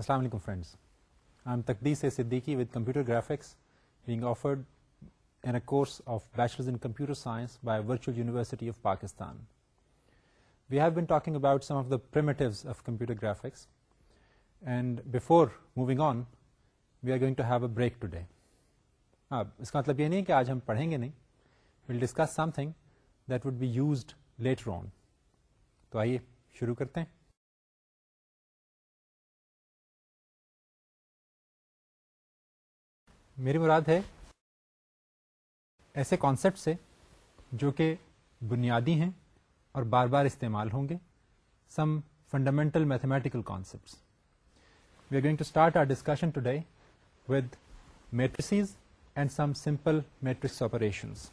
السلام علیکم friends I am Taqdees Siddiqui with computer graphics being offered a course of bachelors in computer science by virtual university of Pakistan we have been talking about some of the of computer graphics and before moving on we are going to have a break today آپ اس کا مطلب یہ نہیں کہ آج ہم پڑھیں گے نہیں will discuss something that would be used later on تو آئیے شروع کرتے ہیں میری مراد ہے ایسے کانسیپٹ سے جو کہ بنیادی ہیں اور بار بار استعمال ہوں گے some fundamental mathematical concepts are going to start our discussion today with matrices and some simple matrix operations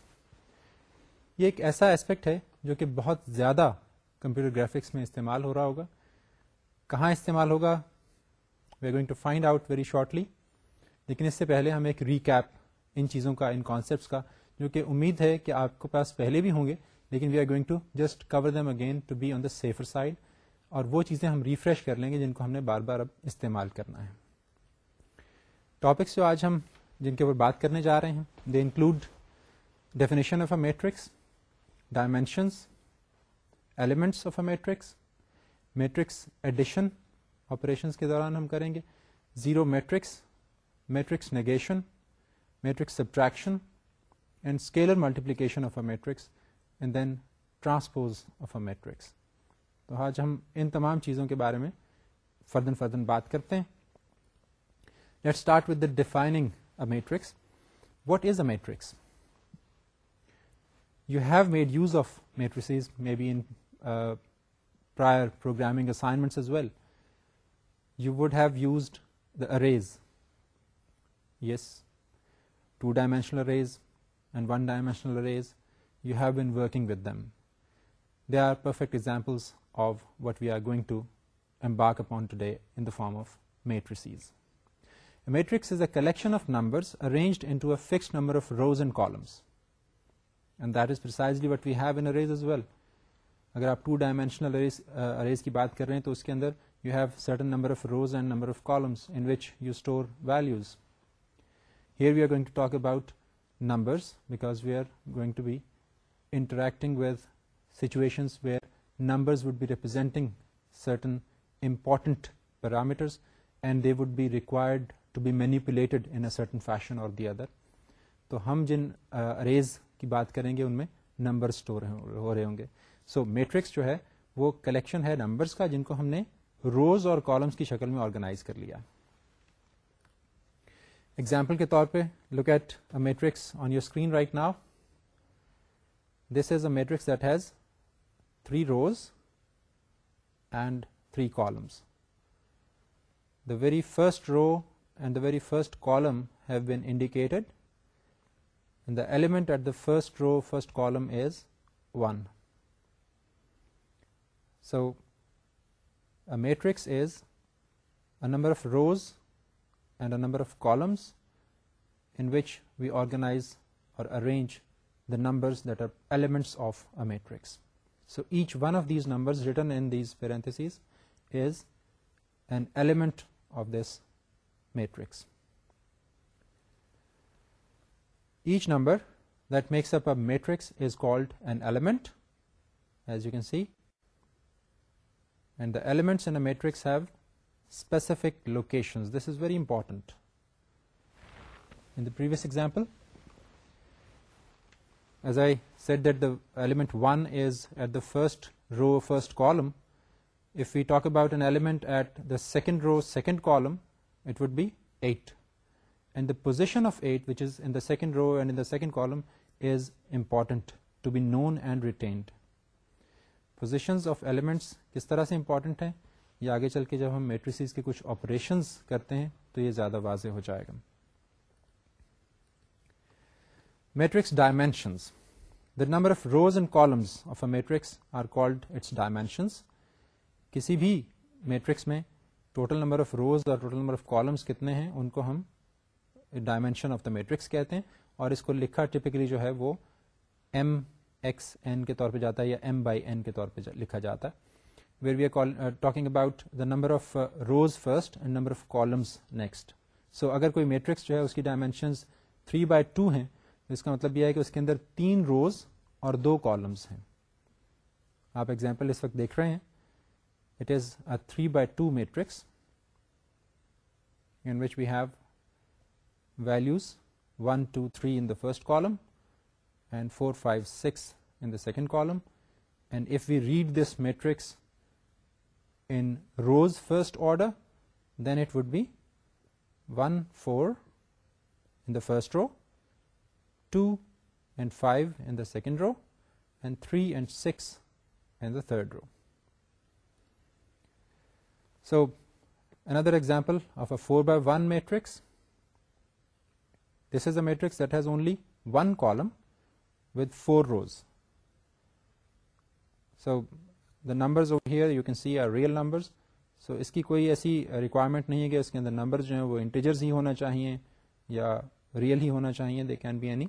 یہ ایک ایسا اسپیکٹ ہے جو کہ بہت زیادہ کمپیوٹر گرافکس میں استعمال ہو رہا ہوگا کہاں استعمال ہوگا we are going to find out very shortly لیکن اس سے پہلے ہم ایک ریکیپ ان چیزوں کا ان کانسیپٹس کا جو کہ امید ہے کہ آپ کے پاس پہلے بھی ہوں گے لیکن we are going to just cover them again to be on the safer side اور وہ چیزیں ہم ریفریش کر لیں گے جن کو ہم نے بار بار اب استعمال کرنا ہے ٹاپکس جو آج ہم جن کے اوپر بات کرنے جا رہے ہیں they include definition of a matrix dimensions elements of a matrix matrix addition operations کے دوران ہم کریں گے zero matrix matrix negation matrix subtraction and scalar multiplication of a matrix and then transpose of a matrix تو آج ہم ان تمام چیزوں کے بارے میں فردن فردن بات کرتے ہیں let start with the defining a matrix what is a matrix you have made use of matrices may be in prior program assignment as well you would have used the arrays dimensional arrays and one dimensional arrays you have been working with them they are perfect examples of what we are going to back up in the form of matrices a matrix a collection of number arranged in fixed number of rows and columns and that is easily what we have in arrays as well اگر آپ two dimensional arrays کی بات کر رہے ہیں تو اس کے اندر you have certain number of rows and number of columns in which you store values here we are going to talk about numbers because we are going to be interacting with numbers where be would be representing certain and they and be would be required to be manipulated certain fashion اور the other تو ہم جن arrays کی بات کریں گے ان میں number store ہو رہے ہوں گے سو میٹرکس جو ہے وہ کلیکشن ہے نمبرس کا جن کو ہم نے روز اور کالمس کی شکل میں آرگنائز کر لیا ہے ایگزامپل کے طور پہ look at a matrix on your screen right now this is a matrix that has three rows and three columns the very first row and the very first column have been indicated the element at the first row first column is one so matrix is a number of rows and a number of columns in which we organize or arrange the numbers that are elements of a matrix. So each one of these numbers written in these parentheses is an element of this matrix. Each number that makes up a matrix is called an element, as you can see, and the elements in a matrix have specific location this is very important داویس example as I set that the element one is at the first row first column if you talk about an element at the second row second column it would be at and the position of at which is in second row and second column is important to be know and retained positions of element کس طرح سے important ہیں یا آگے چل کے جب ہم میٹریسیز کے کچھ آپریشنس کرتے ہیں تو یہ زیادہ واضح ہو جائے گا matrix dimensions the number of rows and columns of a matrix are called its dimensions کسی بھی میٹرکس میں ٹوٹل نمبر آف روز اور ٹوٹل نمبر آف کالمس کتنے ہیں ان کو ہم ڈائمینشن آف دا میٹرکس کہتے ہیں اور اس کو لکھا ٹپکلی جو ہے وہ ایم ایکس این کے طور پہ جاتا ہے یا ایم بائی این کے طور پہ لکھا جاتا ہے talking about the number of rows first and number of columns next so اگر کوئی میٹرکس جو ہے اس کی ڈائمینشنز تھری بائی ٹو ہے اس کا مطلب یہ ہے کہ اس کے اندر تین روز اور دو کالمس ہیں آپ اگزامپل اس وقت دیکھ رہے ہیں it is a three by two matrix and which we have values one two three in the first column and four five six in the second column and if we read this matrix in rows first order, then it would be 1, 4 in the first row, 2 and 5 in the second row, and 3 and 6 in the third row. So another example of a 4 by 1 matrix. This is a matrix that has only one column with 4 rows. So numbers of here you can see are real numbers so اس کی کوئی ایسی requirement نہیں ہے کہ اس کے اندر number جو ہیں وہ انٹیجرز ہی ہونا چاہیے یا ریئل ہی ہونا چاہیے they can be any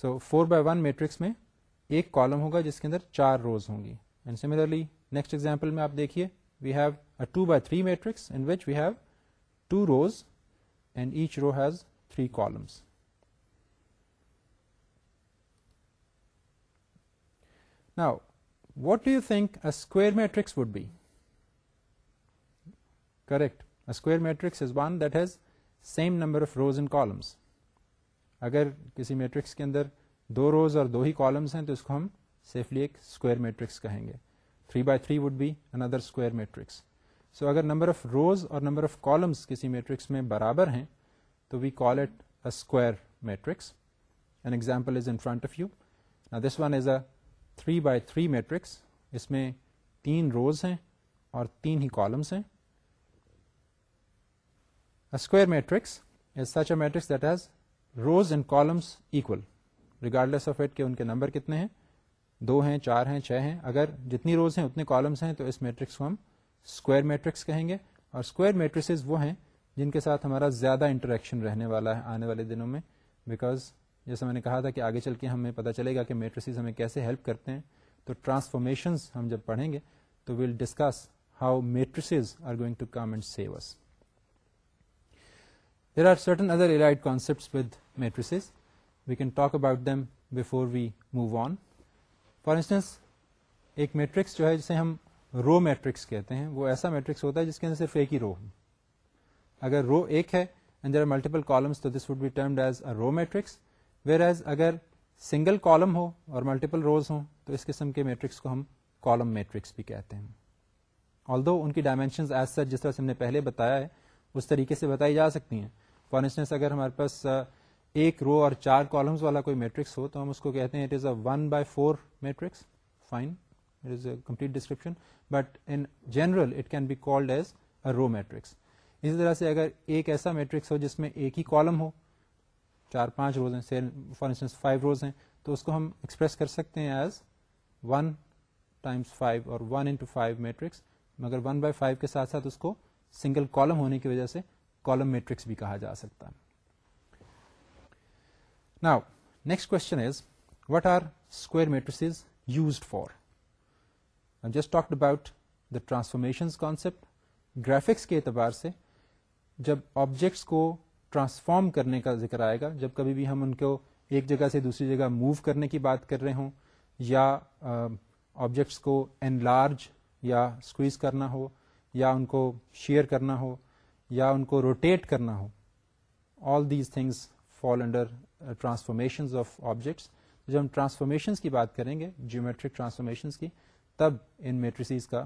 so four by one matrix میں ایک کالم ہوگا جس کے اندر چار روز ہوں گی اینڈ سملرلی نیکسٹ ایگزامپل میں آپ دیکھیے we have a two by three matrix and which we have two rows and each row has three columns now what do you think اکوئر matrix would be correct اکویئر matrix is one that has same number of rows in columns اگر کسی matrix کے اندر دو rows اور دو ہی columns ہیں تو اس کو ہم سیفلی ایک اسکوائر میٹرکس کہیں گے three by three would be another square matrix so اگر نمبر آف روز اور نمبر آف کالمس کسی میٹرکس میں برابر ہیں تو we call it a square matrix an example is in front of you نا this one is a three by three matrix اس میں تین روز ہیں اور تین ہی کالمس ہیں square matrix matrix is such a that has rows and columns equal regardless of at کے ان کے نمبر کتنے ہیں دو ہیں چار ہیں چھ ہیں اگر جتنی روز ہیں اتنے کالمس ہیں تو اس میٹرکس کو ہم اسکوائر میٹرکس کہیں گے اور اسکوائر میٹرسز وہ ہیں جن کے ساتھ ہمارا زیادہ انٹریکشن رہنے والا ہے آنے والے دنوں میں بیکاز جیسے میں نے کہا تھا کہ آگے چل کے ہمیں پتا چلے گا کہ میٹریسز ہمیں کیسے ہیلپ کرتے ہیں تو ٹرانسفارمیشن ہم جب پڑھیں گے تو we'll discuss how are going to come and save us there are certain other concept with matrices we can talk about them before we move on for instance ایک میٹرکس جو ہے جسے ہم رو میٹرکس کہتے ہیں وہ ایسا matrix ہوتا ہے جس کے اندر صرف ایک ہی رو اگر رو ایک ہے and there are multiple columns تو this would be termed as a row matrix whereas اگر سنگل کالم ہو اور ملٹیپل روز ہوں تو اس قسم کے میٹرکس کو ہم کالم میٹرکس بھی کہتے ہیں دو ان کی ڈائمینشن ایز سچ جس طرح سے ہم نے پہلے بتایا ہے اس طریقے سے بتائی جا سکتی ہیں فار انسٹنس اگر ہمارے پاس ایک رو اور چار کالمز والا کوئی میٹرکس ہو تو ہم اس کو کہتے ہیں it is a one by four matrix fine it is a complete description but in general it can be called as a row matrix اسی طرح سے اگر ایک ایسا میٹرکس ہو جس میں ایک ہی کالم ہو چار پانچ روز ہیں فار انسٹنس فائیو روز ہیں تو اس کو ہم ایکسپریس کر سکتے ہیں ایز ون ٹائمس فائیو اور ون انٹو فائیو میٹرکس مگر ون بائی فائیو کے ساتھ ساتھ اس کو سنگل کالم ہونے کی وجہ سے کالم میٹرکس بھی کہا جا سکتا ہے now next question is what are square matrices used for just talked about the transformation concept graphics کے اعتبار سے جب آبجیکٹس کو ٹرانسفارم کرنے کا ذکر آئے گا جب کبھی بھی ہم ان کو ایک جگہ سے دوسری جگہ موو کرنے کی بات کر رہے ہوں یا آبجیکٹس کو ان لارج یا اسکویز کرنا ہو یا ان کو شیئر کرنا ہو یا ان کو روٹیٹ کرنا ہو all these things fall under transformations of objects جب ہم ٹرانسفارمیشنس کی بات کریں گے جیومیٹرک ٹرانسفارمیشنس کی تب ان میٹریسیز کا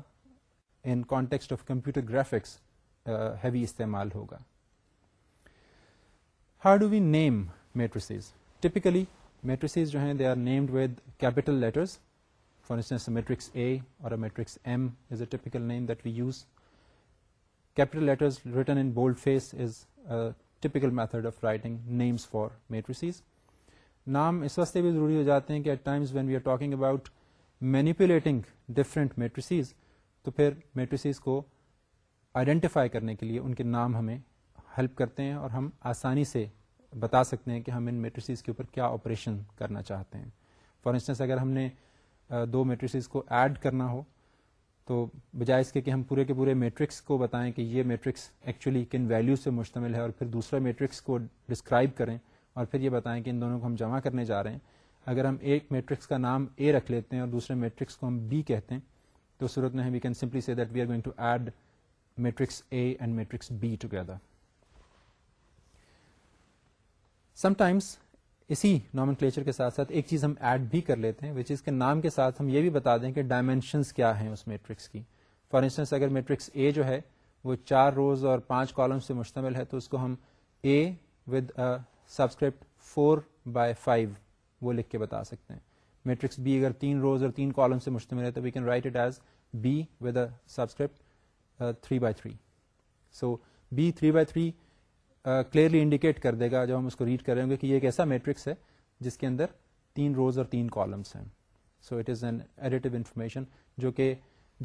in context of computer graphics heavy استعمال ہوگا how do we name matrices typically matrices جو ہیں they are named with capital letters for instance matrix A اور matrix M is a typical name that we use capital letters written in bold face is a method of writing names for matrices نام اس واسطے بھی ضروری ہو جاتے ہیں کہ at times when we are talking about manipulating different matrices تو پھر میٹریسیز کو آئیڈینٹیفائی کرنے کے لیے ان کے نام ہمیں ہیلپ کرتے ہیں اور ہم آسانی سے بتا سکتے ہیں کہ ہم ان میٹریسیز کے اوپر کیا آپریشن کرنا چاہتے ہیں فار انسٹنس اگر ہم نے دو میٹریسیز کو ایڈ کرنا ہو تو بجائے اس کے کہ ہم پورے کے پورے میٹرکس کو بتائیں کہ یہ میٹرکس ایکچولی کن ویلیو سے مشتمل ہے اور پھر دوسرا میٹرکس کو ڈسکرائب کریں اور پھر یہ بتائیں کہ ان دونوں کو ہم جمع کرنے جا رہے ہیں اگر ہم ایک میٹرکس کا نام اے رکھ لیتے ہیں اور دوسرے میٹرکس کو ہم بی کہتے ہیں تو صورت میں ہم we can simply see that we are going to add matrix A and matrix B together sometimes اسی کلیچر کے ساتھ ساتھ ایک چیز ہم ایڈ بھی کر لیتے ہیں وچ از کے نام کے ساتھ ہم یہ بھی بتا دیں کہ ڈائمینشنس کیا ہیں اس میٹرکس کی فار انسٹنس اگر میٹرکس اے جو ہے وہ چار روز اور پانچ کالم سے مشتمل ہے تو اس کو ہم A with subscript four by five وہ لکھ کے بتا سکتے ہیں میٹرکس بی اگر تین روز اور تین کالم سے مشتمل ہے تو we can write it as B with subscript three by three so B three by three clearly indicate کر دے گا جب ہم اس کو ریڈ کر رہے ہوں گے کہ یہ ایک ایسا میٹرکس ہے جس کے اندر تین روز اور تین کالمس ہیں so it is an additive information جو کہ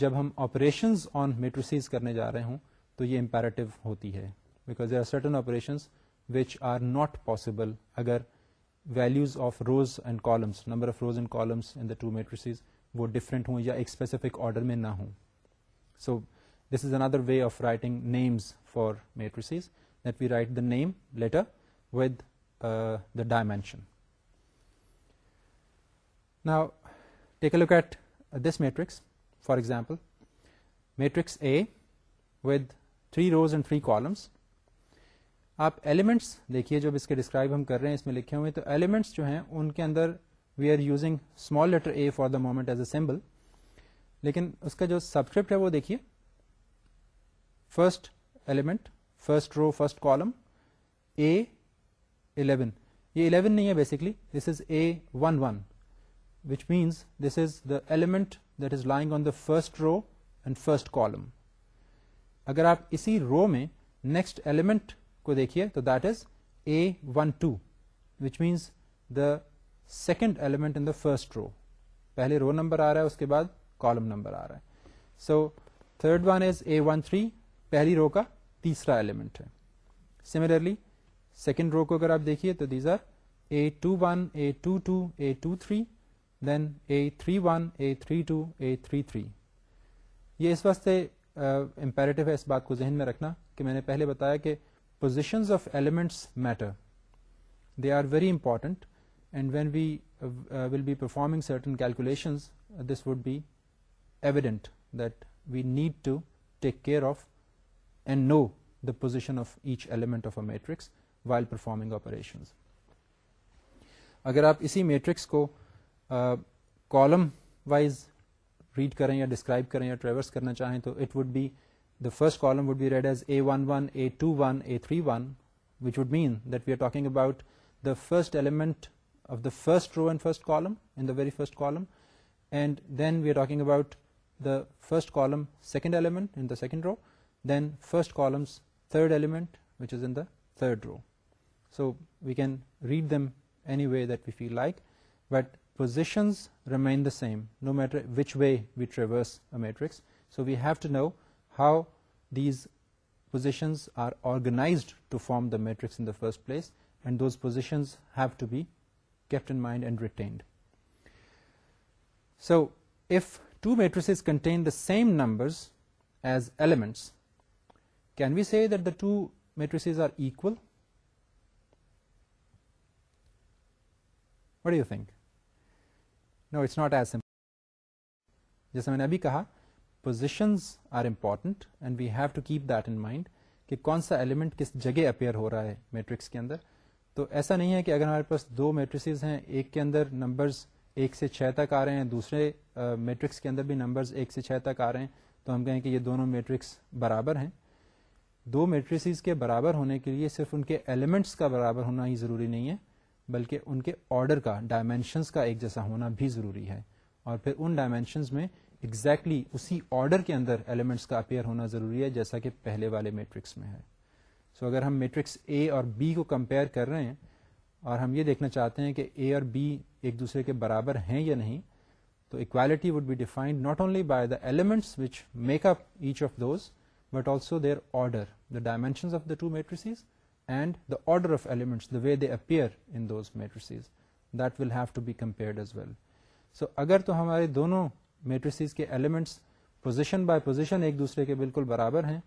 جب ہم آپریشنز آن میٹریسیز کرنے جا رہے ہوں تو یہ امپیرٹیو ہوتی ہے because there are certain operations which are not possible اگر values of rows and columns number of rows and columns in the two matrices وہ ڈفرینٹ ہوں یا ایک اسپیسیفک آرڈر میں نہ ہوں so this is another way of writing names for matrices we write the name letter with the dimension now take look at this matrix for example matrix A with three rows and three columns آپ elements دیکھیے جب اس کے describe ہم کر رہے ہیں اس میں لکھے ہوئے تو ایلیمنٹس جو ہیں ان کے اندر we are using small letter A for the moment as a symbol لیکن اس کا جو سبسکرپٹ ہے وہ دیکھیے first element first row first column A eleven یہ الیون نہیں ہے basically this is a one one which means this is the element that is lying on the first row and first column اگر آپ اسی row میں next element کو دیکھیے تو that is a one two which means the second element in the first row پہلے row number آ رہا ہے اس کے بعد کالم نمبر آ رہا ہے so third one is a one three پہلی رو کا تیسرا ایلیمنٹ ہے سملرلی سیکنڈ رو کو اگر آپ دیکھیے تو these are A two one a two two A two three then A three one A three two A three three یہ اس واسطے امپیرٹو ہے اس بات کو ذہن میں رکھنا کہ میں نے پہلے بتایا کہ positions of elements matter they are very important and when we will be performing certain calculations this would be evident that we need to take care of and know the position of each element of our matrix while performing operation اگر آپ اسی matrix کو column wise red کریں یا describe کریں یا traverse کرنا چاہیں تو it would be the first column would be read as A one one a two one A three one which would mean that we are talking about the first element of the first row and first column in the very first column and then we are talking about the first column second element in the second row then first column's third element, which is in the third row. So we can read them any way that we feel like, but positions remain the same no matter which way we traverse a matrix. So we have to know how these positions are organized to form the matrix in the first place, and those positions have to be kept in mind and retained. So if two matrices contain the same numbers as elements, can we see that the two matrices are equal what you think no it's not a simple جیسے میں نے ابھی کہا positions are important and we have to keep that in mind کہ کون سا element کس جگہ اپیئر ہو رہا ہے میٹرکس کے اندر تو ایسا نہیں ہے کہ اگر ہمارے پاس دو میٹریس ہیں ایک کے اندر نمبرز ایک سے چھ تک آ رہے ہیں دوسرے میٹرکس کے اندر بھی نمبرز ایک سے چھ تک آ رہے ہیں تو ہم کہیں کہ یہ دونوں میٹرکس برابر ہیں دو میٹریسیز کے برابر ہونے کے لیے صرف ان کے ایلیمنٹس کا برابر ہونا ہی ضروری نہیں ہے بلکہ ان کے آرڈر کا ڈائمینشنس کا ایک جیسا ہونا بھی ضروری ہے اور پھر ان ڈائمینشنس میں exactly اسی آرڈر کے اندر ایلیمنٹس کا اپیئر ہونا ضروری ہے جیسا کہ پہلے والے میٹرکس میں ہے سو so اگر ہم میٹرکس اے اور بی کو کمپیئر کر رہے ہیں اور ہم یہ دیکھنا چاہتے ہیں کہ اے اور بی ایک دوسرے کے برابر ہیں یا نہیں تو equality would be defined not only by the elements which make up each of those but also their order the dimensions of the two matrices and the order of elements way they up ابیئر in دوٹ will have to be compare اگر تو ہمارے دونوں matrices کے elements position by position ایک دوسرے کے بالکل برابر ہیں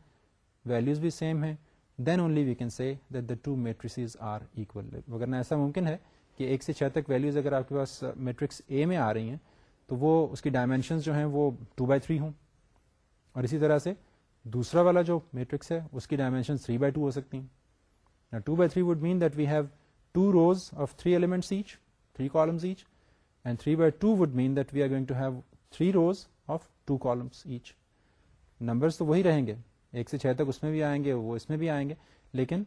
ویلوز بھی سیم ہیں then only we can see that the two matrices are equal ورنہ ایسا ممکن ہے کہ ایک سے چھ تک ویلوز اگر آپ کے پاس میٹرکس اے میں آ رہی ہیں تو وہ اس کی ڈائمینشنز جو ہیں وہ ٹو بائی تھری ہوں اور اسی طرح سے دوسرا والا جو میٹرکس ہے اس کی ڈائمینشن تھری بائی ٹو ہو سکتی تو وہی رہیں گے ایک سے چھ تک اس میں بھی آئیں گے وہ اس میں بھی آئیں گے لیکن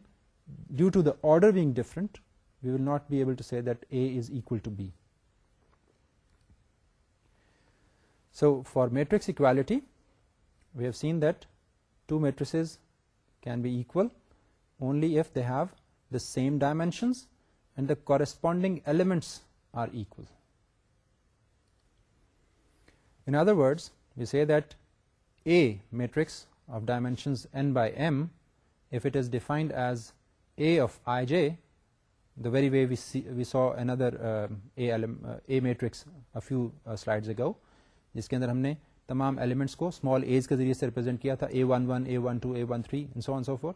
due to the order being different we will not be able to that A is equal to B so for matrix equality we have seen that matrices can be equal only if they have the same dimensions and the corresponding elements in other words we see that a matrix of dimensions N by M if it is defined as A of I J the very way we saw in other A matrix a few slide جگا جس کے اندر ہم نے تمام elements کو small H کے ذریعے سے ریپرزینٹ کیا تھا A one one A one two A one three so on so forth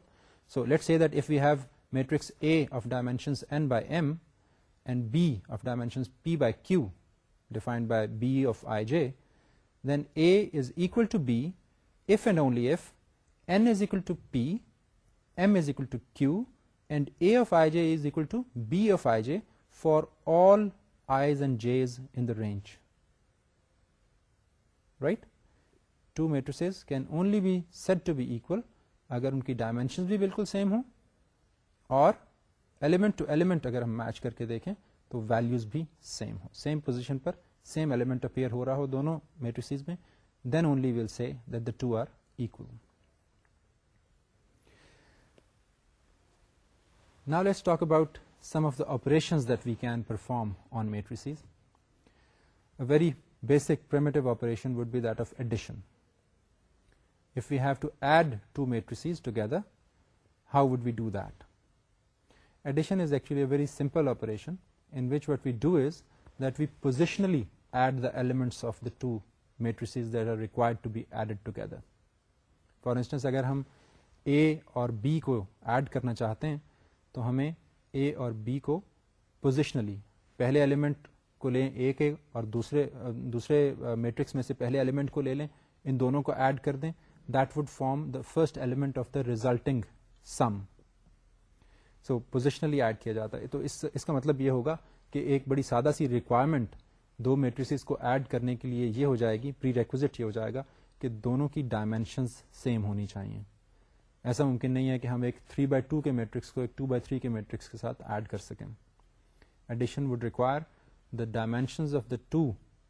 so let see that if you have matrix A of dimensions N by M and B of dimensions P by Q defined by B of I J then A is equal to B if and only if N is equal to P M is equal to Q and A of I J is equal to be of I J for all I's and J is in the range right two matrices can only be set to be equal اگر ان کی dimension بھی بالکل same ہوں اور element to element اگر ہم match کر کے دیکھیں تو ویلوز بھی سیم ہو سیم پوزیشن پر سیم ایلیمنٹ اپیئر ہو رہا ہو دونوں میٹریسز میں then only we'll see that the two are equal now let's talk about some of the operation that we can perform on matrices a very basic operation would bat of addition if you have to add two matrices together how would we do that addition very simple operationally add the element of the two matrices require for instance اگر ہم اے اور B کو add کرنا چاہتے ہیں تو ہمیں اے اور بی کو پوزیشنلی پہلے ایلیمنٹ کو لیں ایک ایک اور دوسرے دوسرے میٹرکس میں سے پہلے ایلیمنٹ کو لے لیں ان دونوں کو ایڈ کر دیں that would form the first element of the resulting sum so positionally add کیا جاتا ہے تو اس, اس کا مطلب یہ ہوگا کہ ایک بڑی سادہ سی ریکوائرمنٹ دو میٹریسز کو ایڈ کرنے کے لیے یہ ہو جائے گی پری ریکوزٹ یہ ہو جائے گا کہ دونوں کی ڈائمینشنز سیم ہونی چاہیے ایسا ممکن نہیں ہے کہ ہم ایک 3 بائی ٹو کے میٹرکس کو ایک 2 بائی تھری کے میٹرکس کے ساتھ ایڈ کر سکیں addition would require the dimensions of the two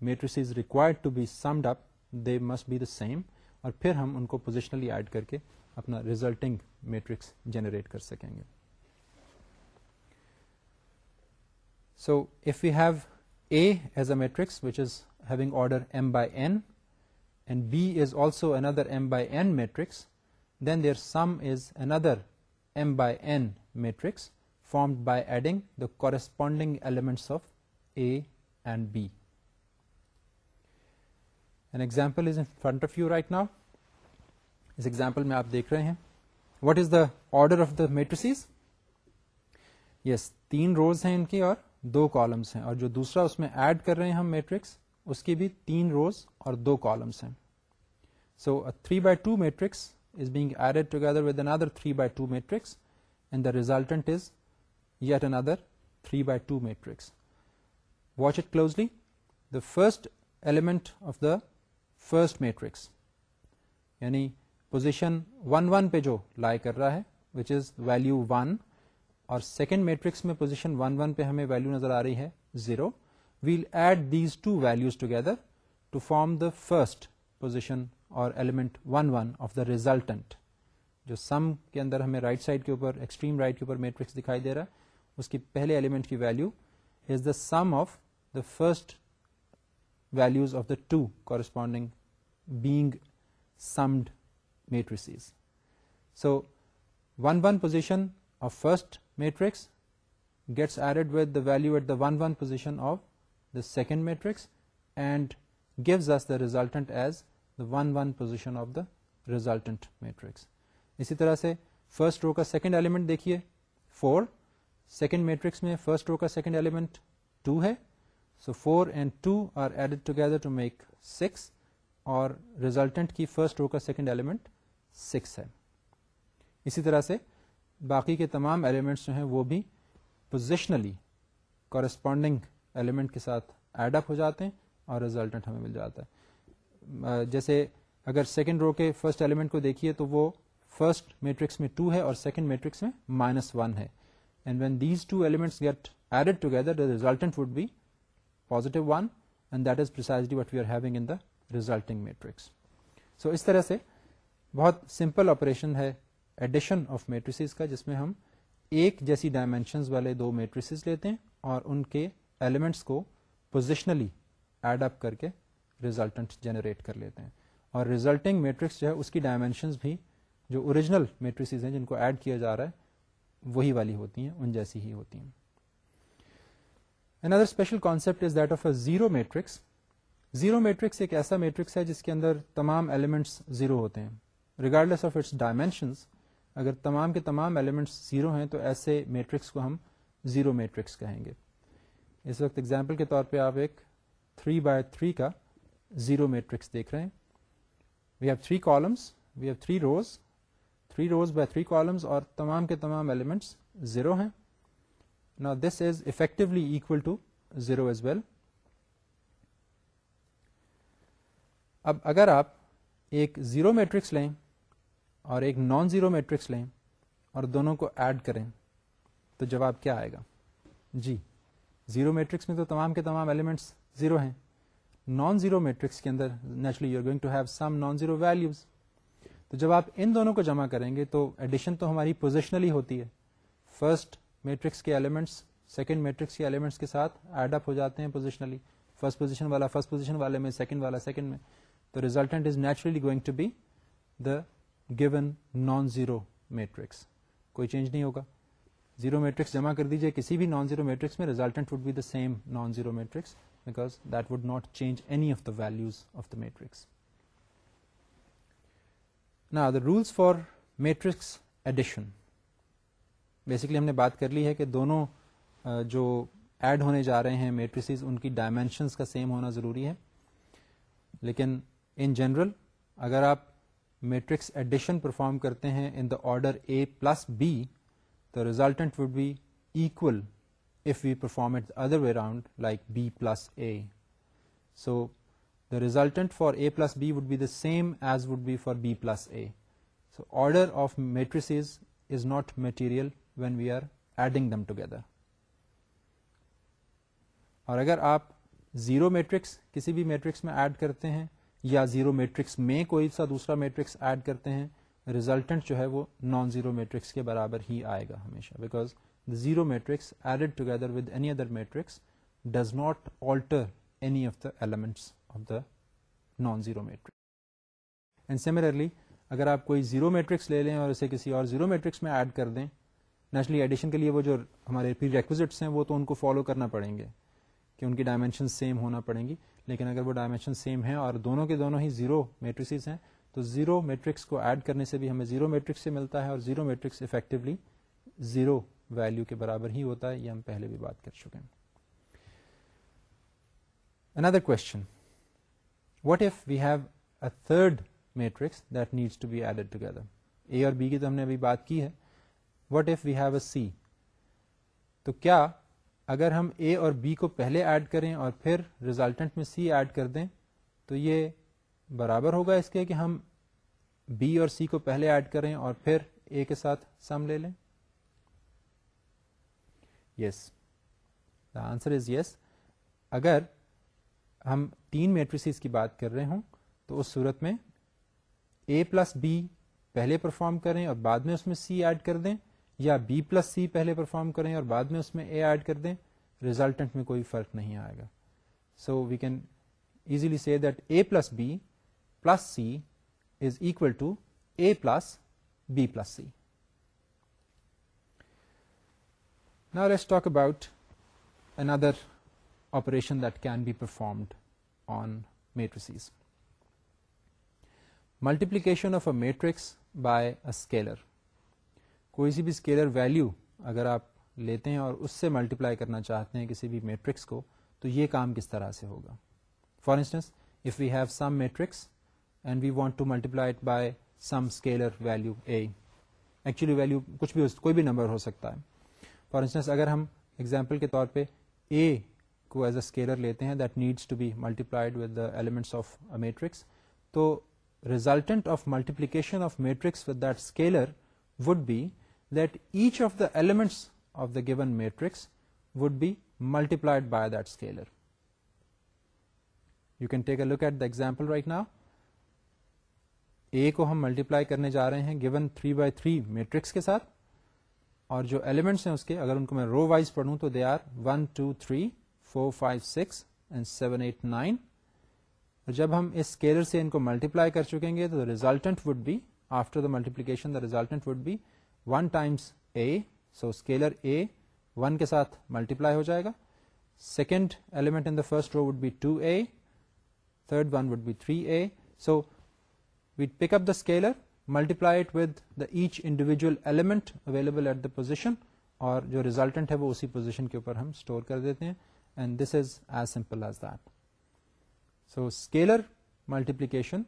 matrices required required to be summed up they must be the same اور پھر ہم ان کو پوزیشنلی ایڈ کر کے اپنا ریزلٹنگ میٹرکس جنریٹ کر سکیں گے so if you have a as a matrix which is having order M by N and B is also اندر M by N matrix then their sum is اندر M by N matrix formed by adding the corresponding elements of A and B an example is in front of you right now اس example میں آپ دیکھ رہے ہیں what is the order of the matrices yes تین rows ہیں ان کی اور دو کالمس ہیں اور جو دوسرا اس میں ایڈ کر رہے ہیں ہم میٹرکس اس کی بھی تین روز اور دو کالمس ہیں so three by two matrix is being added together with another three by two matrix and the resultant is yet another three by two matrix watch it closely the first element of the first matrix یعنی position one one پہ جو lie کر رہا ہے which is value one اور second matrix میں position one one پہ ہمیں ویلو نظر آ رہی ہے zero we'll add these two values together to form the first position اور element one one of the resultant جو سم کے اندر ہمیں رائٹ right سائڈ کے اوپر ایکسٹریم رائٹ right کے اوپر میٹرکس دکھائی دے رہا ہے اس کی پہلے ایلیمنٹ کی value is the sum of first values of the two corresponding being summed matrices so one one position of first matrix gets added with the value at the one one position of the second matrix and gives the resultant as the one one position of the resultant matrix اسی طرح سے first row کا second element دیکھیے four second matrix میں first row کا second element two ہے so four and two are added together to make six اور resultant کی فرسٹ رو کا سیکنڈ ایلیمنٹ سکس ہے اسی طرح سے باقی کے تمام ایلیمنٹس جو ہیں وہ بھی پوزیشنلی کورسپونڈنگ ایلیمنٹ کے ساتھ ایڈ اپ ہو جاتے ہیں اور ریزلٹنٹ ہمیں مل جاتا ہے جیسے اگر سیکنڈ رو کے فرسٹ ایلیمنٹ کو دیکھیے تو وہ فرسٹ میٹرکس میں ٹو ہے اور سیکنڈ میٹرکس میں مائنس ون ہے and when these two elements get added together resultant would be positive one and that is precisely what we are having in the resulting matrix so اس طرح سے بہت simple operation ہے addition of matrices کا جس میں ہم ایک جیسی ڈائمینشنز والے دو میٹریسز لیتے ہیں اور ان کے ایلیمنٹس کو پوزیشنلی ایڈ اپ کر کے ریزلٹنٹ جنریٹ کر لیتے ہیں اور ریزلٹنگ میٹرکس جو ہے اس کی ڈائمینشنز بھی جو اوریجنل میٹریسز ہیں جن کو ایڈ کیا جا رہا ہے وہی والی ہوتی ہیں ان جیسی ہی ہوتی ہیں اندر special concept is that of a zero matrix zero matrix ایک ایسا میٹرکس ہے جس کے اندر تمام ایلیمنٹس زیرو ہوتے ہیں ریگارڈلیس آف اٹس ڈائمینشنس اگر تمام کے تمام ایلیمنٹس زیرو ہیں تو ایسے میٹرکس کو ہم زیرو میٹرکس کہیں گے اس وقت اگزامپل کے طور پہ آپ ایک تھری بائی تھری کا زیرو میٹرکس دیکھ رہے ہیں we have three columns we have three rows three rows by three columns اور تمام کے تمام ایلیمنٹس زیرو ہیں this is effectively equal to zero as well اب اگر آپ ایک زیرو میٹرکس لیں اور ایک نان زیرو میٹرکس لیں اور دونوں کو ایڈ کریں تو جواب کیا آئے گا جی زیرو میٹرکس میں تو تمام کے تمام ایلیمنٹس زیرو ہیں نان زیرو میٹرکس کے اندر naturally you are going to have some non zero values تو جب آپ ان دونوں کو جمع کریں گے تو ایڈیشن تو ہماری پوزیشنلی ہوتی ہے فرسٹ میٹرکس کے ایلیمنٹس سیکنڈ میٹرکس کے ایلیمنٹس کے ساتھ ایڈ اپ ہو جاتے ہیں پوزیشنلی فرسٹ پوزیشن والا فرسٹ پوزیشن والے میں سیکنڈ والا سیکنڈ میں تو resultant is naturally going to be the given non zero matrix کوئی چینج نہیں ہوگا زیرو میٹرکس جمع کر دیجیے کسی بھی نان زیرو میٹرکس میں resultant would be the same non zero matrix because that would not change any of the values of the matrix نا the rules for matrix addition basically ہم نے بات کر لی ہے کہ دونوں جو ایڈ ہونے جا رہے ہیں میٹریسیز ان کی ڈائمینشنس کا سیم ہونا ضروری ہے لیکن ان جنرل اگر آپ میٹرکس ایڈیشن پرفارم کرتے ہیں in the order A plus B تو resultant would be equal if we perform it other way round like B plus A so the resultant for A plus B would be the same as would be for B plus A so order of matrices is not material when we are adding them together اور اگر آپ zero matrix کسی بھی matrix میں add کرتے ہیں یا zero matrix میں کوئی سا دوسرا میٹرکس ایڈ کرتے ہیں ریزلٹنٹ جو ہے وہ نان زیرو میٹرکس کے برابر ہی آئے گا ہمیشہ because zero matrix added together with any other matrix does not alter any of the elements of the non zero matrix and similarly اگر آپ کوئی زیرو میٹرکس لے لیں اور اسے کسی اور زیرو میٹرکس میں ایڈ کر دیں نیچرلی ایڈیشن کے لیے وہ جو ہمارے ریکوزٹس ہیں وہ تو ان کو فالو کرنا پڑیں گے کہ ان کی ڈائمینشن سیم ہونا پڑیں گی لیکن اگر وہ ڈائمینشن سیم ہیں اور دونوں کے دونوں ہی زیرو میٹریسز ہیں تو زیرو میٹرکس کو ایڈ کرنے سے بھی ہمیں زیرو میٹرکس سے ملتا ہے اور zero matrix effectively zero value کے برابر ہی ہوتا ہے یہ ہم پہلے بھی بات کر چکے ہیں اندر question what if we have a third matrix that needs to be added together A اور بی کی تو ہم نے ابھی بات کی ہے what if we have a C تو کیا اگر ہم اے اور بی کو پہلے ایڈ کریں اور پھر ریزلٹنٹ میں سی ایڈ کر دیں تو یہ برابر ہوگا اس کے کہ ہم بی اور سی کو پہلے ایڈ کریں اور پھر اے کے ساتھ سم لے لیں yes the answer is yes اگر ہم تین میٹریسیز کی بات کر رہے ہوں تو اس صورت میں اے پلس بی پہلے پرفارم کریں اور بعد میں اس میں سی ایڈ کر دیں یا بی پلس سی پہلے پرفارم کریں اور بعد میں اس میں اے ایڈ کر دیں ریزلٹنٹ میں کوئی فرق نہیں آئے گا so we can easily see A plus B plus C is equal to A plus B plus C نا let's talk about another operation that can be performed on matrices multiplication of a matrix by a scalar کوئی سی بھی scalar value اگر آپ لیتے ہیں اور اس سے ملٹیپلائی کرنا چاہتے ہیں کسی بھی میٹرکس کو تو یہ کام کس طرح سے ہوگا for instance if we have some matrix and we want to multiply it by some scalar value A actually value کچھ بھی کوئی بھی نمبر ہو سکتا ہے فار انسٹنس اگر ہم ایگزامپل کے طور پہ اے کو ایز اے اسکیلر لیتے ہیں that needs to be multiplied with the elements of matrix تو resultant of multiplication of matrix with that scalar would be elements of the given matrix would be multiplied by You you can take a look at example right now. A کو ہم multiply کرنے جا رہے ہیں given three by three matrix کے ساتھ اور جو ایلیمنٹس ہیں اس کے اگر ان کو میں رو وائز پڑھوں تو they are one two three four five six seven eight nine جب ہم اسکیلر سے ان کو ملٹیپلائی کر چکیں گے تو resultant would be after the resultant would be one times A so scalar A one کے ساتھ ملٹیپلائی ہو جائے گا second element in the first row would be to A third one would be three A so we pick up the scalar it with the each individual element available at the position اور جو resultant ہے وہ اسی position کے اوپر ہم store کر دیتے ہیں and this is as simple as that so scalar multiplication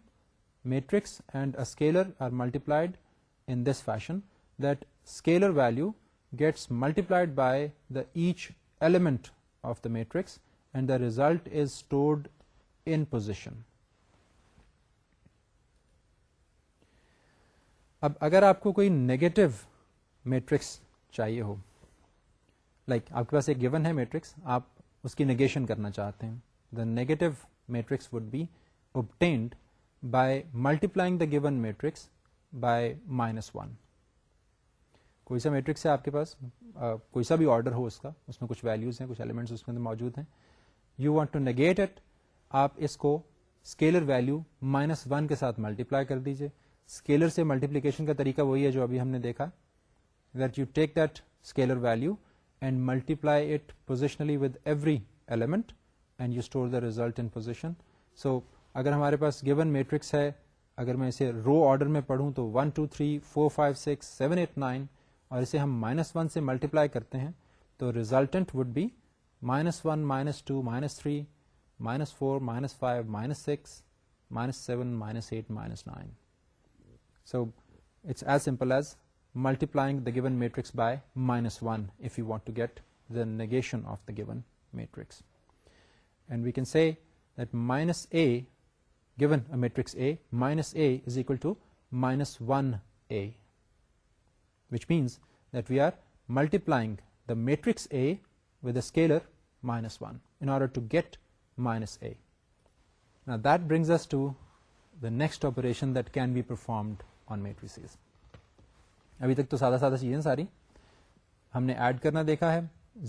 matrix and scalar are multiplied in this fashion the scalar value gets multiplied by the each element of the matrix and the result is stored in position اب اگر آپ کو کوئی negative matrix چاہیے ہو like like, آپ کے پاس ایک گیون ہے میٹرکس آپ اس کی نگیشن کرنا چاہتے ہیں the negative matrix would be obtained by multiplying the given matrix by minus 1. کوئی سا میٹرکس ہے آپ کے پاس کوئی سا بھی آرڈر ہو اس کا اس میں کچھ ویلوز ہیں کچھ ایلیمنٹ اس میں موجود ہیں you want to negate it آپ اس کو اسکیلر ویلو مائنس ون کے ساتھ ملٹیپلائی کر دیجیے اسکیلر سے ملٹیپلیکیشن کا طریقہ وہی ہے جو ابھی ہم نے دیکھا that you take that scalar value and multiply it positionally with every element and you store the result in position so اگر ہمارے پاس گیون میٹرکس ہے اگر میں اسے رو آرڈر میں پڑھوں تو one two three four five six seven eight nine اور اسے ہم مائنس ون سے ملٹیپلائی کرتے ہیں تو resultant would be minus one minus two minus three minus four minus five minus six minus seven minus eight minus nine so it's as simple as multiplying the given matrix by minus one if you want to get the negation of the given matrix and we can see that minus A گی matrix minus A is equal to minus one A multiply matrix A with scalar minus one under to get minus A درگس نیکسٹریشن دن be performed on matrices ابھی تک تو سادہ سادہ چیزیں ساری ہم نے ایڈ کرنا دیکھا ہے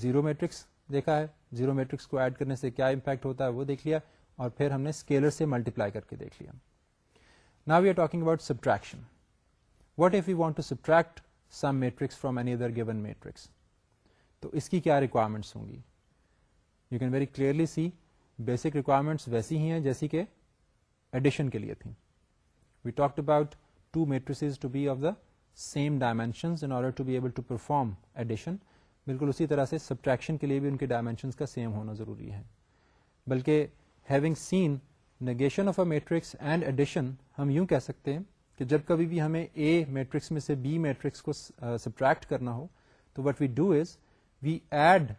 زیرو میٹرکس دیکھا ہے زیرو میٹرکس کو ایڈ کرنے سے کیا امپیکٹ ہوتا ہے وہ دیکھ لیا اور پھر ہم نے اسکیلر سے ملٹیپلائی کر کے دیکھ لیا نا we are talking about subtraction what if you want to subtract some matrix from any other given matrix تو اس کی کیا ریکوائرمنٹس ہوں گی you can very clearly see basic requirements ویسی ہی ہیں جیسی کہ ایڈیشن کے لیے تھیں we talk about two matrices to be of the same dimension order to be able to perform addition بالکل اسی طرح سے سبٹریکشن کے لیے بھی ان کے ڈائمینشنس کا سیم ہونا ضروری ہے بلکہ having seen negation of a matrix and addition ہم یوں کہہ سکتے ہیں کہ جب کبھی بھی ہمیں اے میٹرکس میں سے بی میٹرکس کو سبٹریکٹ کرنا ہو تو what we do is we add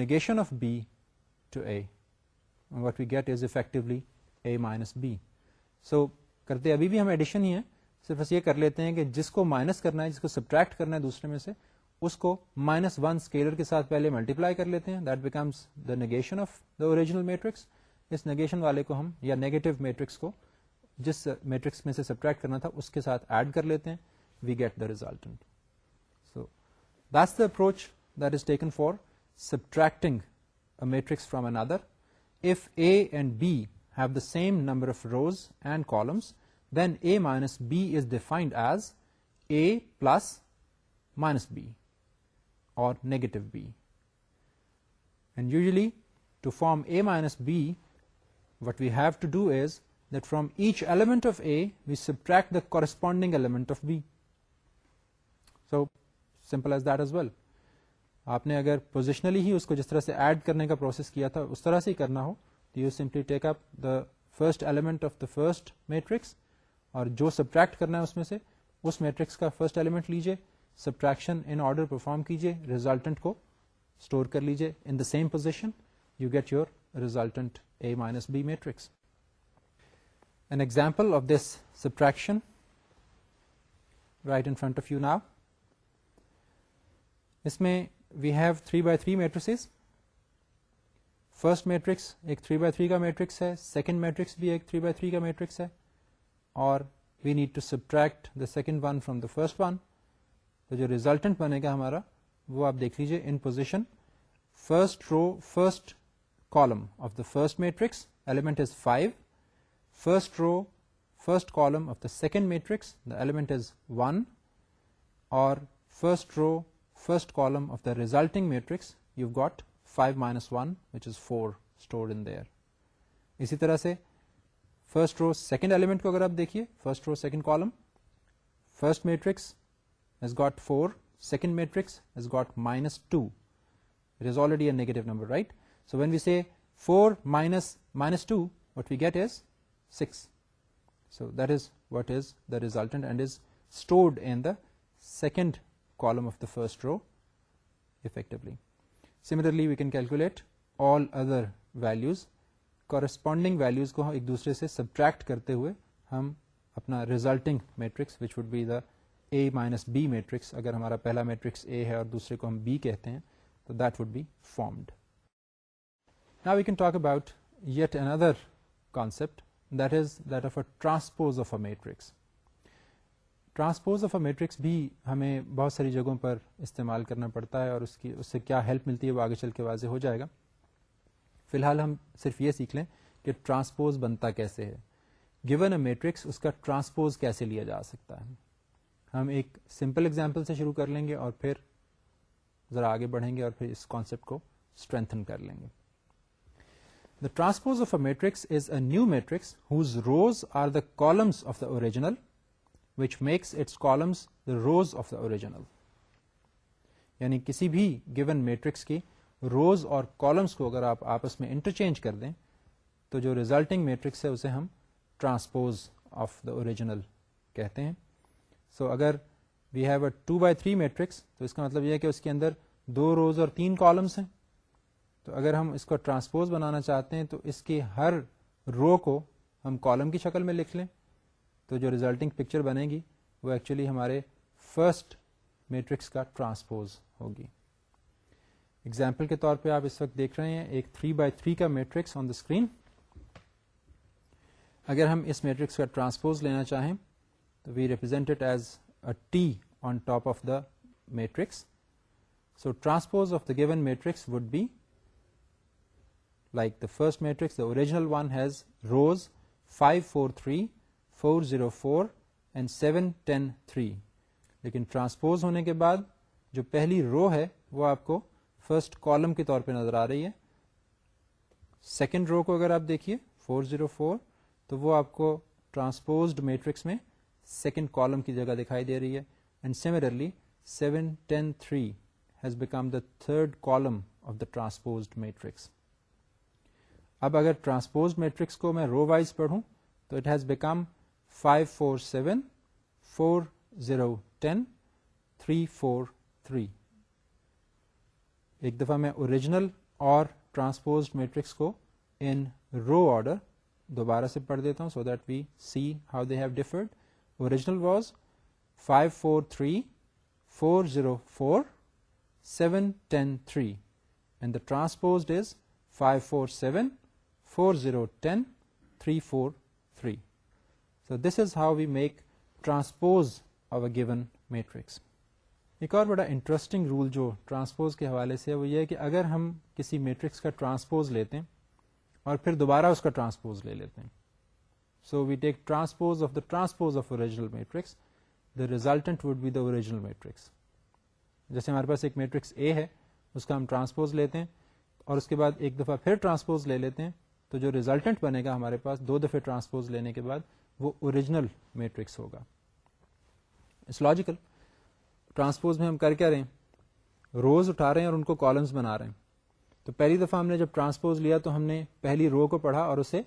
negation of B to A what we get is effectively A minus B so کرتے ابھی بھی ہم ایڈیشن ہی ہیں صرف یہ کر لیتے ہیں کہ جس کو مائنس کرنا ہے جس کو سبٹریکٹ کرنا ہے دوسرے میں سے اس کو مائنس ون اسکیلر کے ساتھ پہلے ملٹیپلائی کر لیتے ہیں that becomes the negation of the original matrix اس نگیشن والے کو ہم یا نیگیٹو میٹرکس کو جس میٹرکس میں سے سبٹریکٹ کرنا تھا اس کے ساتھ ایڈ کر لیتے ہیں we get the resultant so this approach that is taken for subtracting matrix from another if A and B have the same number of rows and columns then A minus B is defined as A plus minus B اور negative B and usually to form A minus B what we have to do is the from each element of A we subtract the corresponding element of B so simple as that as well آپ نے اگر positionally ہی اس کو جس طرح سے add کرنے کا process کیا تھا اس طرح سے کرنا ہو تو you simply take up the first element of the first matrix اور جو سبٹریکٹ کرنا ہے اس میں سے اس میٹرکس کا فرسٹ ایلیمنٹ لیجیے سبٹریکشن ان آرڈر پرفارم کیجیے ریزلٹنٹ کو اسٹور کر لیجیے in the same position you get your resultant A minus B matrix pull of this subtraction right in front of you now اس میں we have three by three matrices first matrix ایک three by three کا matrix ہے second matrix بھی ایک three by three کا matrix ہے اور we need to subtract the second one from the first one جو ریزلٹنٹ بنے گا ہمارا وہ آپ دیکھ لیجیے in position first row first column of the first matrix element is five first row first column of the second matrix the element is one اور first row first column of the resulting matrix you got five minus one which is four stored اسی طرح سے first row second element کو اگر آپ دیکھیے first row second column first matrix is got four second matrix is got minus two it is already a negative number right so when we see four minus minus two what we get is six so that is what is the resultant and is stored in the second column of the first row effectively similarly we can calculate all other values corresponding values کو ایک دوسرے سے subtract کرتے ہوئے ہم اپنا resulting matrix which would be A minus B matrix اگر ہمارا پہلا میٹرکس اے ہے اور دوسرے کو ہم بی کہتے ہیں تو دیٹ ووڈ بی فارمڈ نا we can talk about yet another concept that is that of a transpose of a matrix transpose of a matrix بھی ہمیں بہت ساری جگہوں پر استعمال کرنا پڑتا ہے اور اس کی اس سے کیا ہیلپ ملتی ہے وہ آگے چل کے واضح ہو جائے گا فی الحال ہم صرف یہ سیکھ لیں کہ ٹرانسپوز بنتا کیسے ہے گیون اے میٹرکس اس کا ٹرانسپوز کیسے لیا جا سکتا ہے ہم ایک سمپل اگزامپل سے شروع کر لیں گے اور پھر ذرا آگے بڑھیں گے اور پھر اس کانسیپٹ کو اسٹرینتھن کر لیں گے the transpose of a matrix is a new matrix whose rows are the columns of the original which makes its columns the rows of the original یعنی کسی بھی گیون میٹرکس کی روز اور columns کو اگر آپ آپس میں انٹرچینج کر دیں تو جو ریزلٹنگ میٹرکس ہے اسے ہم ٹرانسپوز آف دا اوریجنل کہتے ہیں سو اگر we have a two by three matrix تو اس کا مطلب یہ ہے کہ اس کے اندر دو روز اور تین کالمس ہیں تو اگر ہم اس کو ٹرانسپوز بنانا چاہتے ہیں تو اس کے ہر رو کو ہم کالم کی شکل میں لکھ لیں تو جو ریزلٹنگ پکچر بنے گی وہ ایکچولی ہمارے فرسٹ میٹرکس کا ٹرانسپوز ہوگی اگزامپل کے طور پہ آپ اس وقت دیکھ رہے ہیں ایک تھری بائی تھری کا میٹرکس آن دا اسکرین اگر ہم اس میٹرکس کا ٹرانسپوز لینا چاہیں تو we represent as A T on top of the matrix so transpose of the given matrix would be like the first matrix the one has rows five four three four zero four and seven ten three لیکن transpose ہونے کے بعد جو پہلی row ہے وہ آپ کو فرسٹ کالم کے طور پہ نظر آ رہی ہے سیکنڈ رو کو اگر آپ دیکھیے فور زیرو فور تو وہ آپ کو ٹرانسپوزڈ میٹرکس میں سیکنڈ کالم کی جگہ دکھائی دے رہی ہے and similarly seven ten three has become the third column of the transposed matrix اب اگر ٹرانسپوز میٹرکس کو میں رو وائز پڑھوں تو it has become five four seven four zero ten three four three ایک دفعہ میں اوریجنل اور ٹرانسپوز میٹرکس کو ان رو آرڈر دوبارہ سے پڑھ دیتا ہوں so that we see how they have differed original was five four three four zero four seven ten three and the transposed is five four seven four zero ten three four three so this is how we make transpose of a given matrix ایک اور بڑا interesting rule جو transpose کے حوالے سے وہ یہ ہے کہ اگر ہم کسی میٹرکس کا ٹرانسپوز لیتے ہیں اور پھر دوبارہ اس کا ٹرانسپوز لے لیتے ہیں so we take transpose of the transpose of original matrix the resultant would be the original matrix جیسے ہمارے پاس ایک میٹرکس اے ہے اس کا ہم ٹرانسپوز لیتے ہیں اور اس کے بعد ایک دفعہ پھر ٹرانسپوز لے لیتے ہیں تو جو ریزلٹنٹ بنے گا ہمارے پاس دو دفعہ ٹرانسپوز لینے کے بعد وہ اوریجنل میٹرکس ہوگا اس لوجیکل ٹرانسپوز میں ہم کر کیا رہے ہیں روز اٹھا رہے ہیں اور ان کو کالمس بنا رہے ہیں تو پہلی دفعہ ہم نے جب ٹرانسپوز لیا تو ہم نے پہلی رو کو پڑھا اور اسے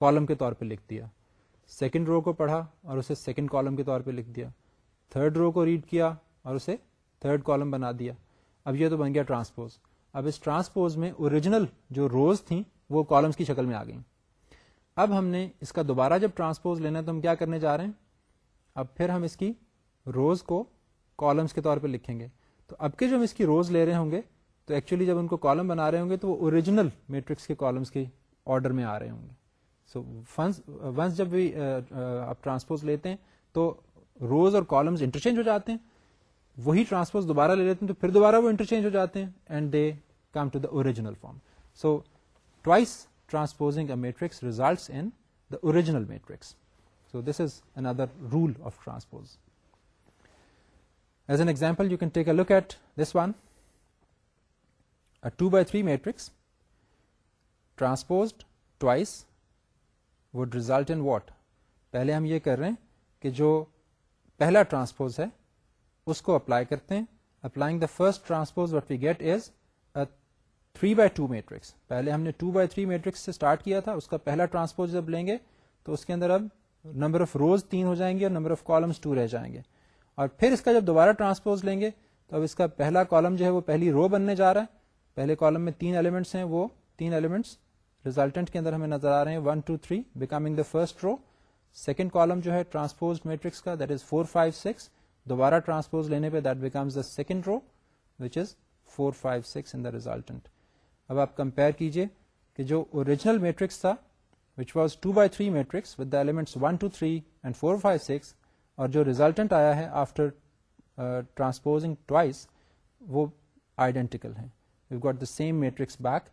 کالم کے طور پہ لکھ دیا سیکنڈ رو کو پڑھا اور اسے سیکنڈ کالم کے طور پہ لکھ دیا تھرڈ رو کو ریڈ کیا اور اسے تھرڈ کالم بنا دیا اب یہ تو بن گیا ٹرانسپوز اب اس ٹرانسپوز میں اوریجنل جو روز تھیں وہ کالمس کی شکل میں آ گئیں اب ہم نے اس کا دوبارہ جب ٹرانسپوز لینا ہے تو ہم کیا کرنے جا رہے ہیں اب پھر ہم اس کی روز کو کالمس کے طور پہ لکھیں گے تو اب کے جب ہم روز لے رہے ہوں گے تو ایکچولی جب ان کو کالم بنا رہے ہوں گے تو وہ اوریجنل میٹرکس کے کالمس کے آرڈر میں آ رہے ہوں گے سو ونس جب بھی آپ ٹرانسپوز لیتے ہیں تو روز اور کالمز انٹرچینج ہو جاتے ہیں وہی ٹرانسپوز دوبارہ لے لیتے ہیں تو پھر دوبارہ وہ انٹرچینج ہو جاتے ہیں and they come to the original form so twice transposing a matrix results in the original matrix so this is another rule of transpose as an example you can take a look at this one a two by three matrix transposed twice would result in what پہلے ہم یہ کر رہے ہیں کہ جو پہلا transpose ہے اس کو اپلائی کرتے ہیں applying the first transpose what we get is three by two matrix پہلے ہم نے ٹو بائی تھری میٹرکس سے اسٹارٹ کیا تھا اس کا پہلا ٹرانسپوز جب لیں گے تو اس کے اندر اب نمبر آف روز تین ہو جائیں گے اور نمبر آف کالمس ٹو رہ جائیں گے اور پھر اس کا جب دوبارہ ٹرانسپوز لیں گے تو اب اس کا پہلا کالم جو ہے وہ پہلی رو بننے جا رہا ہے پہلے کالم میں تین ایلیمنٹس ہیں وہ تین ایلیمنٹس ریزلٹنٹ کے اندر ہمیں نظر آ رہے ہیں one two three becoming the first row second column جو ہے ٹرانسپوز میٹرکس کا that is four five six دوبارہ ٹرانسپوز لینے پہ that becomes the second row which is four five six in the resultant اب آپ کمپیئر کیجئے کہ جو اوریجنل میٹرکس تھا which was two by three matrix with the elements one two three and four five six اور جو resultant آیا ہے آفٹر ٹرانسپوزنگ ٹوائس وہ آئیڈینٹیکل ہے same matrix back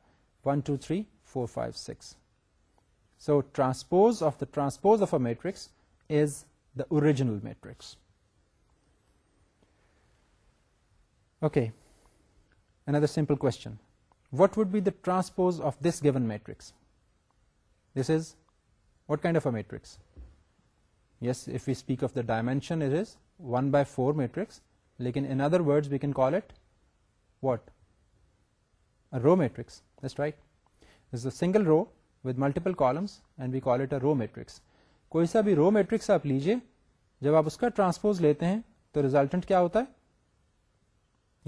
one two three four five six so transpose of the transpose of a matrix is the original matrix okay another simple question what would be the transpose of this given matrix this is what kind of a matrix yes if you speak of the dimension is is one by four matrix لیکن in other words we can call it what row matrix right is a single row with ملٹیپلمس and we call it row matrix کوئی سا بھی row matrix آپ لیجیے جب آپ اس کا ٹرانسپوز لیتے ہیں تو ریزلٹنٹ کیا ہوتا ہے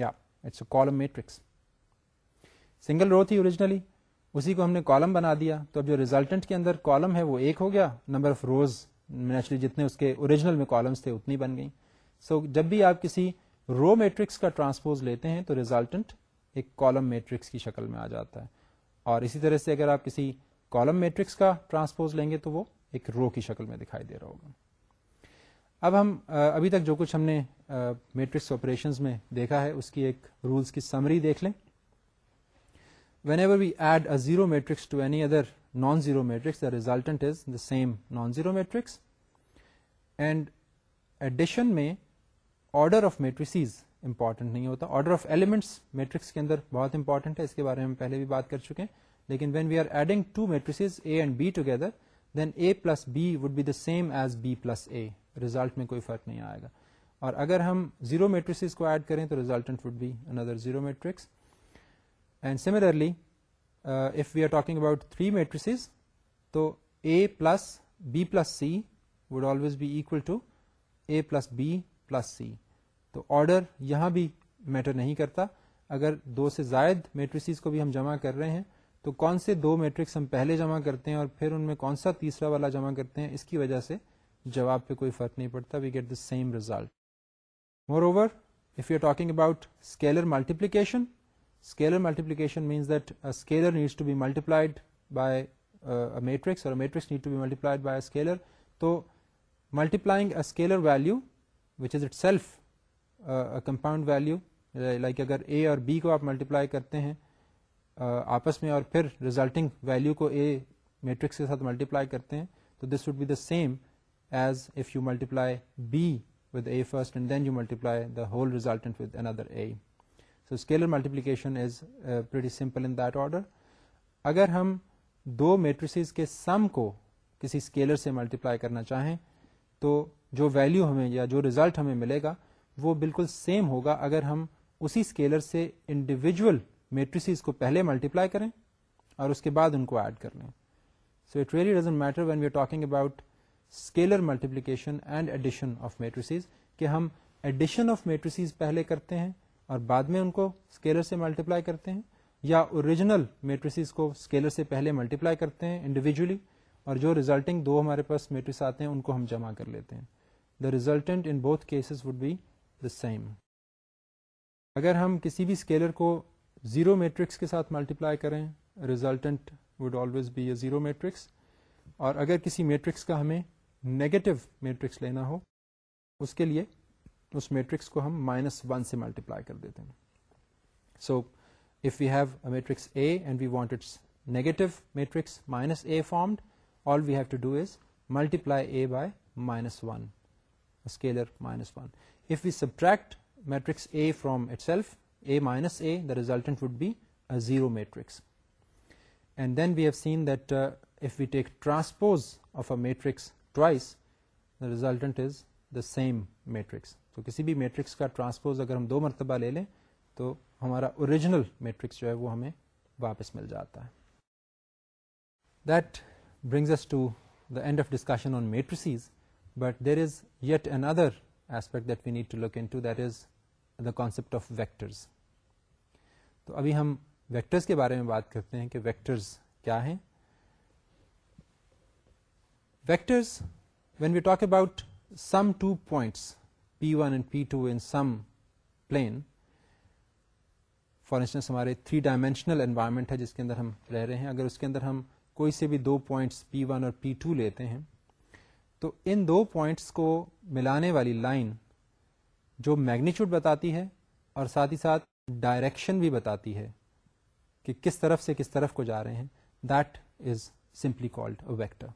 یا it's a column matrix single row تھی اوریجنلی اسی کو ہم نے کالم بنا دیا تو اب جو ریزلٹنٹ کے اندر کالم ہے وہ ایک ہو گیا نمبر آف روز نیچرلی جتنے اس کے اوریجنل میں کالمس تھے اتنی بن گئیں سو so, جب بھی آپ کسی رو میٹرکس کا ٹرانسپوز لیتے ہیں تو ریزلٹنٹ ایک کالم میٹرکس کی شکل میں آ جاتا ہے اور اسی طرح سے اگر آپ کسی کالم میٹرکس کا ٹرانسپوز لیں گے تو وہ ایک رو کی شکل میں دکھائی دے رہا ہوگا اب ہم ابھی تک جو کچھ ہم نے میٹرکس آپریشن میں دیکھا ہے اس کی ایک رولس کی سمری دیکھ لیں whenever we add a zero matrix to any other non zero matrix resultant is the same non zero matrix and addition میں آرڈر آف میٹریسیز امپورٹنٹ نہیں ہوتا آرڈر آف ایلیمنٹ میٹرکس کے اندر بہت important ہے اس کے بارے میں ہم پہلے بھی بات کر چکے لیکن when we are adding two matrices A and B together then A plus B would be the same as B plus A result میں کوئی فرق نہیں آئے گا اور اگر ہم زیرو میٹریسیز کو ایڈ کریں تو resultant would be another zero matrix and similarly if we are talking about three matrices تو A plus B plus C would always be L to A plus B plus C تو order یہاں بھی metre نہیں کرتا اگر دو سے زائد matrices کو بھی ہم جمع کر رہے ہیں تو کون سے دو میٹرکس ہم پہلے جمع کرتے ہیں اور پھر ان میں کون سا تیسرا والا جمع کرتے ہیں اس کی وجہ سے جواب پہ کوئی فرق نہیں پڑتا we get the same result moreover if you are talking about scalar multiplication scalar multiplication means that scalar needs to be multiplied by matrix اور matrix need to be multiplied by scalar تو multiplying scalar value which is itself compound value like اگر A اور B کو آپ multiply کرتے ہیں آپس میں اور پھر ریزلٹنگ ویلو کو اے میٹرکس کے ساتھ ملٹیپلائی کرتے ہیں تو this would be the same as if you multiply B with A first and then you multiply the whole result with another A so scalar multiplication is very simple in that order اگر ہم دو matrices کے sum کو کسی scalar سے multiply کرنا چاہیں تو جو ویلو ہمیں یا جو ریزلٹ ہمیں ملے گا وہ بالکل سیم ہوگا اگر ہم اسی اسکیلر سے انڈیویجل میٹریسیز کو پہلے ملٹیپلائی کریں اور اس کے بعد ان کو ایڈ کر لیں so it really doesn't matter when we are talking about scalar multiplication and addition of matrices کہ ہم ایڈیشن آف میٹریسیز پہلے کرتے ہیں اور بعد میں ان کو اسکیلر سے ملٹیپلائی کرتے ہیں یا اوریجنل میٹریسز کو اسکیلر سے پہلے ملٹیپلائی کرتے ہیں انڈیویجلی اور جو ریزلٹنگ دو ہمارے پاس میٹرس آتے ہیں ان کو ہم جمع کر لیتے ہیں the resultant in both cases would be the same اگر ہم کسی بھی اسکیلر کو زیرو میٹرکس کے ساتھ ملٹیپلائی کریں resultant would always be a zero matrix اور اگر کسی میٹرکس کا ہمیں نگیٹو میٹرکس لینا ہو اس کے لیے اس میٹرکس کو ہم مائنس ون سے ملٹیپلائی کر دیتے ہیں so if we have a matrix A and we want its negative matrix minus A formed all we have to do is multiply A by minus one scalar minus one if we subtract matrix A from itself A minus A the resultant would be a zero matrix and then we have seen that if we take transpose of a matrix twice the resultant is the same matrix تو کسی بھی matrix کا transpose اگر ہم دو مرتبہ لے لیں تو ہمارا اوریجنل میٹرکس جو ہے وہ ہمیں واپس مل جاتا ہے that brings to the end of discussion on matrices but there is yet another aspect that we need to look into that is the concept of vectors تو ابھی ہم ویکٹرز کے بارے میں بات کرتے ہیں کہ ویکٹرز کیا ہیں vectors when we talk about some two points P one and P two plane some plane for instance ہمارے تھری ڈائمینشنل انوائرمنٹ ہے جس کے اندر ہم رہ رہے ہیں اگر اس کے اندر ہم کوئی سے بھی دو پوائنٹس پی ون اور پی ٹو لیتے ہیں تو ان دو پوائنٹس کو ملانے والی لائن جو میگنیچیوڈ بتاتی ہے اور ساتھ ہی ساتھ ڈائریکشن بھی بتاتی ہے کہ کس طرف سے کس طرف کو جا رہے ہیں that is simply called a vector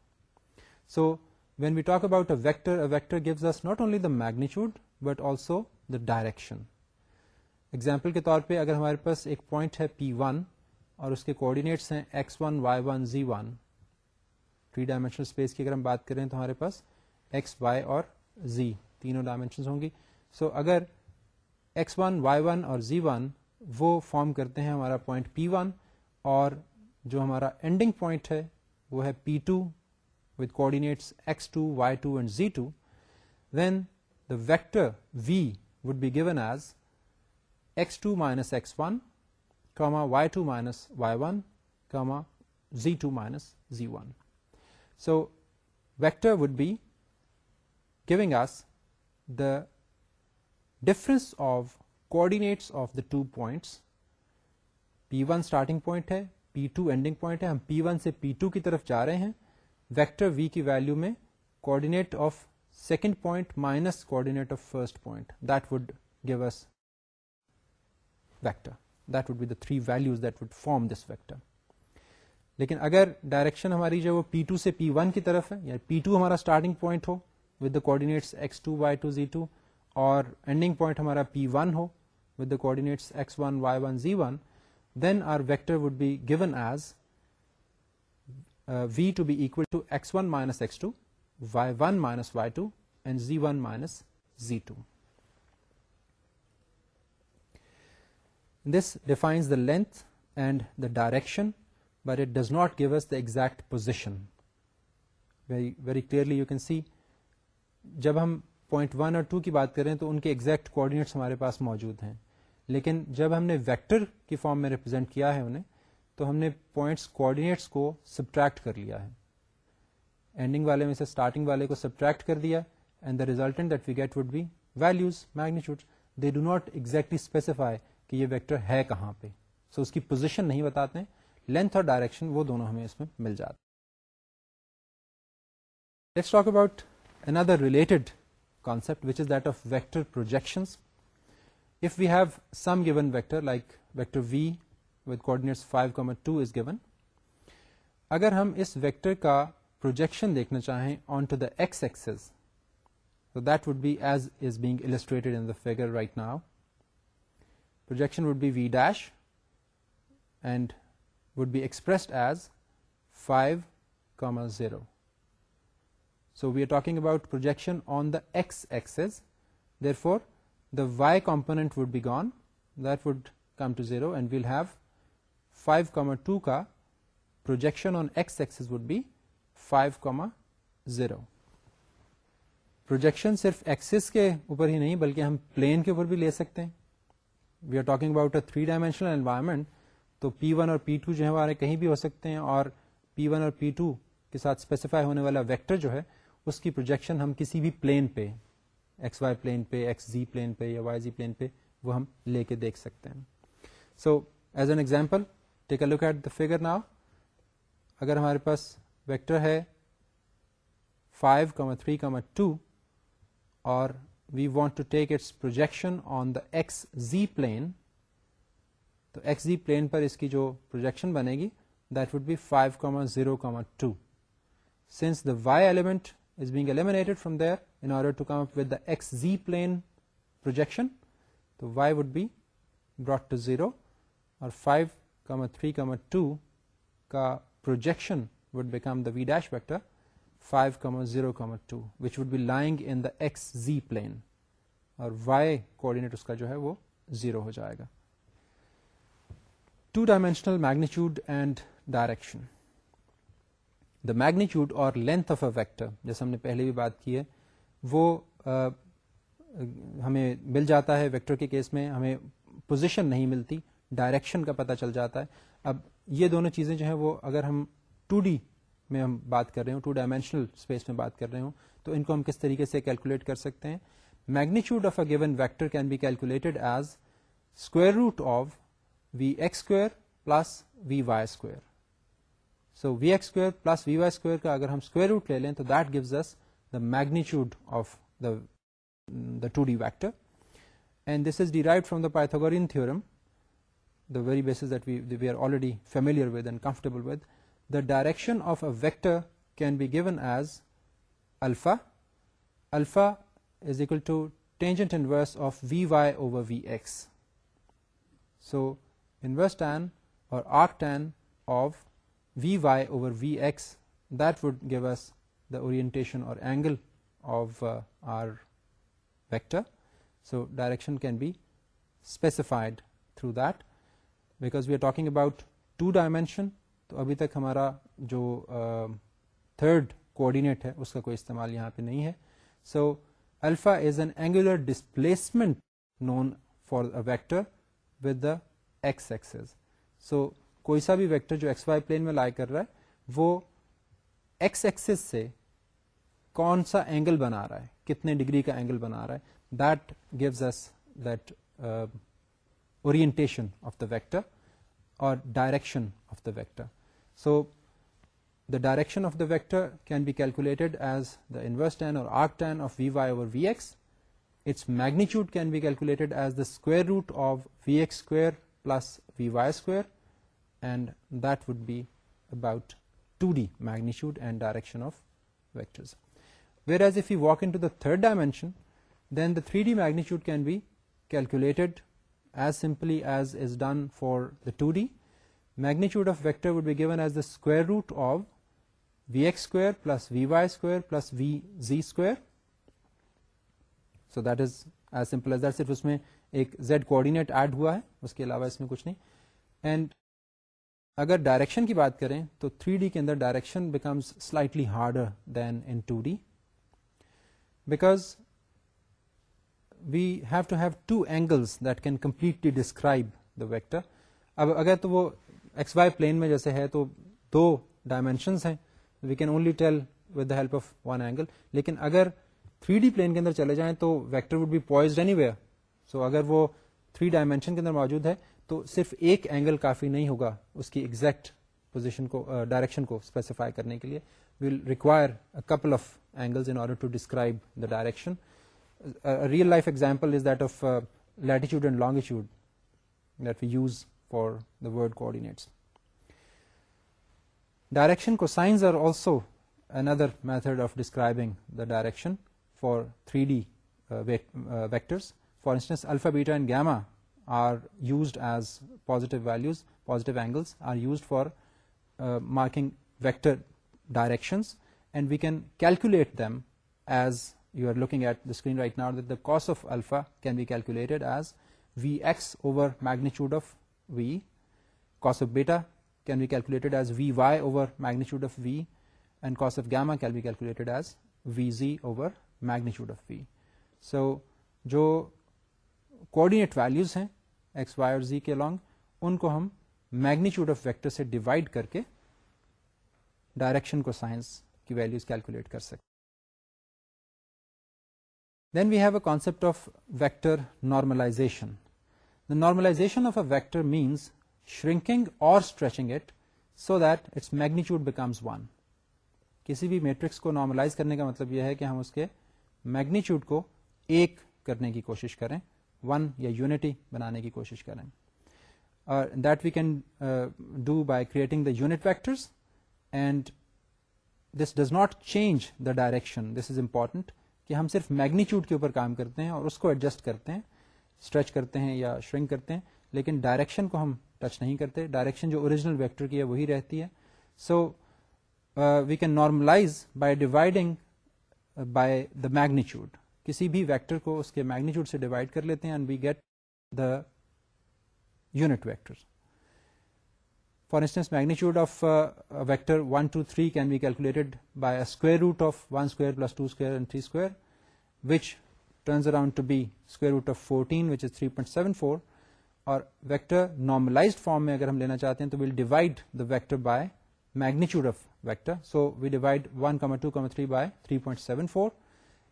so when we talk about a vector a vector gives us not only the magnitude but also the direction example کے طور پہ اگر ہمارے پاس ایک پوائنٹ ہے پی ون اور اس کے کوآڈینیٹس ہیں X one Y one Z one three dimensional space کی اگر ہم بات کریں تو ہمارے پاس ایکس وائی اور زی تینوں ڈائمینشنس ہوں گی سو so, اگر ایکس ون وائی ون اور زی ون وہ فارم کرتے ہیں ہمارا پوائنٹ پی ون اور جو ہمارا اینڈنگ پوائنٹ ہے وہ ہے P two with coordinates X two Y two and Z two then the vector V would be given as X two minus X one comma Y two minus Y one comma Z two minus Z one so vector would be going as the difference of coordinates of the two points P one starting point ہے P to ending point ہے ہم پی one سے پی to کی طرف جا رہے ہیں vector V کی ویلو میں coordinate of second point minus coordinate of first point that would give us vector that would be the three values that would form this vector لیکن اگر ڈائریکشن ہماری جو وہ پی ٹو سے P one کی طرف ہے یا پی ٹو ہمارا اسٹارٹنگ پوائنٹ ہو with the X two two Y Z two اور اینڈنگ پوائنٹ ہمارا پی ون ہو with the coordinates X one Y one Z one then our vector would be given as V to be L to X one minus X two Y one minus Y two and Z one minus Z two this defines the length and the direction but it does not Very, the exact position very very clearly you can see جب ہم point one اور two کی بات کریں تو ان کے exact coordinates ہمارے پاس موجود ہیں لیکن جب ہم نے ویکٹر کی فارم میں ریپرزینٹ کیا ہے انہیں تو ہم نے پوائنٹس کوآڈینیٹس کو سبٹریکٹ کر لیا ہے اینڈنگ والے میں سے اسٹارٹنگ والے کو سبٹریکٹ کر دیا and the resultant that we get would be values magnitude they do not exactly specify کہ یہ ویکٹر ہے کہاں پہ سو so اس کی پوزیشن نہیں بتاتے ہیں لینتھ اور ڈائریکشن وہ دونوں ہمیں اس میں مل جاتے let's talk about another related concept which is that of vector projections if we have some given vector like vector v with coordinate five comma two is given اگر ہم اس ویکٹر کا پروجیکشن دیکھنا چاہیں on to Das ایكسز that would be as is being illustrated in the figure right now projection would be V dash and would be expressed as five comma zero so we are talking about projection on the x Axis therefore the Y component would be gone that would come to zero and we'll have five comma two کا projection on X axis would be five comma zero projection صرف axis کے اوپر ہی نہیں بلکہ ہم plane کے اوپر بھی لے سکتے ہیں we are talking about a three dimensional environment تو پی ون اور پی ٹو جو ہے ہمارے کہیں بھی ہو سکتے ہیں اور پی ون اور پی ٹو کے ساتھ اسپیسیفائی ہونے والا ویکٹر جو ہے اس کی پروجیکشن ہم کسی بھی پلین پہ ایکس وائی پلین پہ ایکس زی پلین پہ یا وائی زی پلین پہ وہ ہم لے کے دیکھ سکتے ہیں so as an example take a look at the figure now اگر ہمارے پاس ویکٹر ہے five comma three comma two اور we want to take its projection on the X Z plane تو ایکس زی پلین پر اس کی جو پروجیکشن بنے گی دیٹ دائو comma zero comma two since the Y element is being eliminated from order to come up with the X Z plane projection تو Y would be brought to zero اور five می comma two کا projection would become the V dash vector five comma zero comma two which would be lying in the X Z plane اور Y coordinate اس کا جو ہے وہ zero ہو جائے گا two dimensional magnitude and direction the magnitude اور لینتھ آف اے ویکٹر جیسے ہم نے پہلے بھی بات کی ہے وہ ہمیں مل جاتا ہے ویکٹر کے کیس میں ہمیں پوزیشن نہیں ملتی ڈائریکشن کا پتہ چل جاتا ہے اب یہ دونوں چیزیں جو ہیں وہ اگر ہم ٹو ڈی میں ہم بات کر رہے ہوں ٹو ڈائمینشنل اسپیس میں بات کر رہے ہوں تو ان کو ہم کس طریقے سے کیلکولیٹ کر سکتے ہیں magnitude of a given vector can be calculated as square root of V X square plus V Y square so V X square plus V Y square کا اگر ہم اسکوئر روٹ لے لیں تو that gives us the magnitude of the the two D vector and this is derive from the Pythagoras theorem the very basis that we are already familiar with and comfortable with, the direction of a vector can be given as alpha. Alpha is equal to tangent inverse of Vy over Vx. So inverse tan or arctan of Vy over Vx, that would give us the orientation or angle of uh, our vector. So direction can be specified through that. Because we are talking about two dimension تو ابھی تک ہمارا جو third coordinate ہے اس کا کوئی استعمال یہاں پہ نہیں ہے so alpha is an angular displacement known for vector with the x axis so کوئی سا بھی ویکٹر جو ایکس وائی پلین میں لائے کر رہا ہے وہ ایکس ایکسز سے کون سا اینگل بنا رہا ہے کتنے ڈگری کا اینگل بنا رہا ہے that gives us that orientation of the vector or direction of the vector. So the direction of the vector can be calculated as the inverse tan or arctan of Vy over Vx. Its magnitude can be calculated as the square root of Vx square plus Vy square, and that would be about 2D magnitude and direction of vectors. Whereas if we walk into the third dimension, then the 3D magnitude can be calculated as simply as is done for the two D magnitude of vector would be gives the root of V S square plus V Y square plus V Z square so that is as simple as دفے ایک Z کوآڈینے اس کے علاوہ اس میں کچھ نہیں and اگر direction کی بات کریں تو تھری ڈی کے اندر direction become slightly harder then in two D back we have to have to angles that can completely describe the vector اب اگر تو وہ ایکس وائی پلین میں جیسے ہے تو دو ڈائمینشنس ہیں we can only tell with the help of one angle لیکن اگر تھری ڈی پلین کے اندر چلے جائیں تو vector would be poised anywhere so اگر وہ تھری ڈائمینشن کے اندر موجود ہے تو صرف ایک اینگل کافی نہیں ہوگا اس کی ایگزیکٹ پوزیشن کو ڈائریکشن uh, کو اسپیسیفائی کرنے کے لیے will require couple of angles in order to describe the direction a real life example is that of uh, latitude and longitude that we use for the word coordinates. Direction cosines are also another method of describing the direction for 3D uh, uh, vectors. For instance, alpha, beta and gamma are used as positive values, positive angles are used for marking vector directions, and we can calculate them as you are looking at the screen right نا the cos of alpha can be calculated as V X over magnitude of V cos of beta can be calculated as V Y over magnitude of V and cos of gamma can be calculated as V Z over magnitude of V so جو coordinate values ہیں X Y اور Z کے long ان کو ہم magnitude of vector سے divide کر کے ڈائریکشن کو سائنس کی ویلوز کیلکولیٹ کر سکتے ہیں then we have a concept of vector normalization the normalization of a vector means shrinking or stretching it so that its magnitude becomes one کسی بھی matrix کو normalize کرنے کا مطلب یہ ہے کہ ہم اس کے میگنیچیوڈ کو ایک کرنے کی کوشش کریں ون یا یونٹی بنانے کی کوشش کریں that we can do by creating the unit vectors and this does not change the direction this is important کہ ہم صرف میگنیچیوڈ کے اوپر کام کرتے ہیں اور اس کو ایڈجسٹ کرتے ہیں اسٹریچ کرتے ہیں یا شرنک کرتے ہیں لیکن ڈائریکشن کو ہم ٹچ نہیں کرتے ڈائریکشن جو اوریجنل ویکٹر کی ہے وہی رہتی ہے so we can normalize by dividing by the magnitude کسی بھی ویکٹر کو اس کے میگنیچیوڈ سے ڈیوائڈ کر لیتے ہیں and we get the unit vector for instance magnitude of vector one two three can be calculated calculate square root of one plus square and square which turns around to be square root of four three point seven four اور vector normalized form میں اگر ہم لینا چاہتے ہیں تو we'll divide the vector by magnitude of vector so we divide one comma two comma three by three point seven four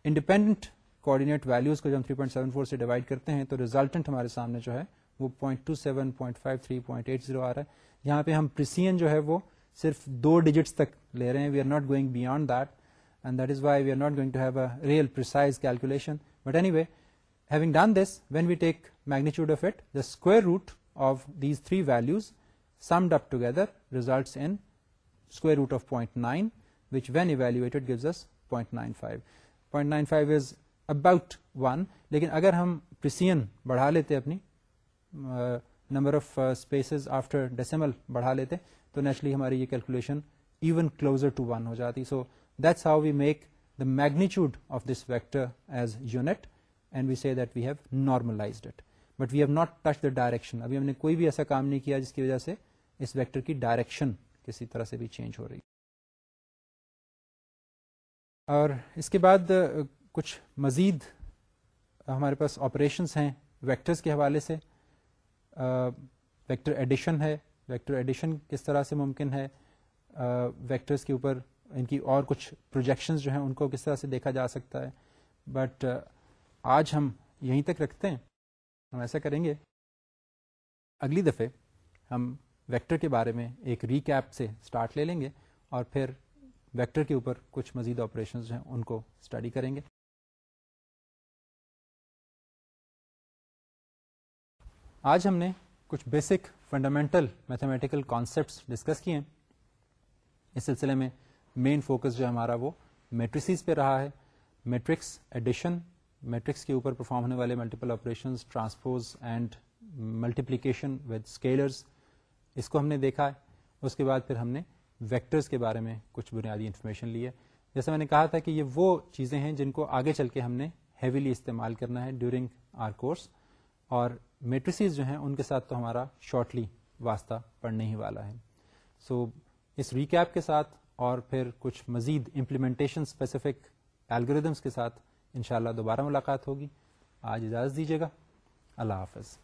independent coordinate values کو ہم تھری پوائنٹ سیون فور سے ڈیوائڈ کرتے ہیں تو ریزلٹنٹ ہمارے سامنے جو ہے وہ point five three point eight zero آ رہا ہے یہاں پہ ہم پرسین جو ہے وہ صرف دو ڈیجٹس تک لے رہے ہیں we are not going beyond that and that is why we are not going to have a real precise calculation but anyway having done this when we take magnitude of of it the square root these three values summed up together results in square root of point nine which when gives us point nine five point nine five is about one لیکن اگر ہم percent بڑھا لیتے پر number of spaces after decimal بڑھا لیتے تو naturally ہماری یہ calculation even closer to one ہو جاتی so that's how we make the magnitude of this vector as unit and we see that we have normalized it but we have not touch the direction ابھی ہم نے کوئی بھی ایسا کام نہیں کیا جس کی وجہ سے اس ویکٹر کی ڈائریکشن کسی طرح سے بھی چینج ہو رہی اور اس کے بعد کچھ مزید ہمارے پاس آپریشنس ہیں ویکٹرز کے حوالے سے ویکٹر ایڈیشن ہے ویکٹر ایڈیشن کس طرح سے ممکن ہے ویکٹرز کے اوپر ان کی اور کچھ پروجیکشنز جو ہیں ان کو کس طرح سے دیکھا جا سکتا ہے بٹ آج ہم یہیں تک رکھتے ہیں ہم ایسا کریں گے اگلی دفعہ ہم ویکٹر کے بارے میں ایک ریکیپ سے سٹارٹ لے لیں گے اور پھر ویکٹر کے اوپر کچھ مزید آپریشنز ہیں ان کو اسٹڈی کریں گے آج ہم نے کچھ basic fundamental mathematical concepts discuss کیے ہیں اس سلسلے میں مین فوکس جو ہمارا وہ میٹریسیز پہ رہا ہے میٹرکس ایڈیشن میٹرکس کے اوپر پرفارم ہونے والے multiple operation transpose and multiplication with scalars اس کو ہم نے دیکھا ہے اس کے بعد پھر ہم نے ویکٹرز کے بارے میں کچھ بنیادی انفارمیشن لی ہے جیسے میں نے کہا تھا کہ یہ وہ چیزیں ہیں جن کو آگے چل کے ہم نے ہیویلی استعمال کرنا ہے ڈیورنگ آر کورس اور میٹریسیز جو ہیں ان کے ساتھ تو ہمارا شارٹلی واسطہ پڑنے ہی والا ہے سو so, اس ریکیپ کے ساتھ اور پھر کچھ مزید امپلیمنٹیشن اسپیسیفک الگریدمس کے ساتھ انشاءاللہ دوبارہ ملاقات ہوگی آج اجازت دیجیے گا اللہ حافظ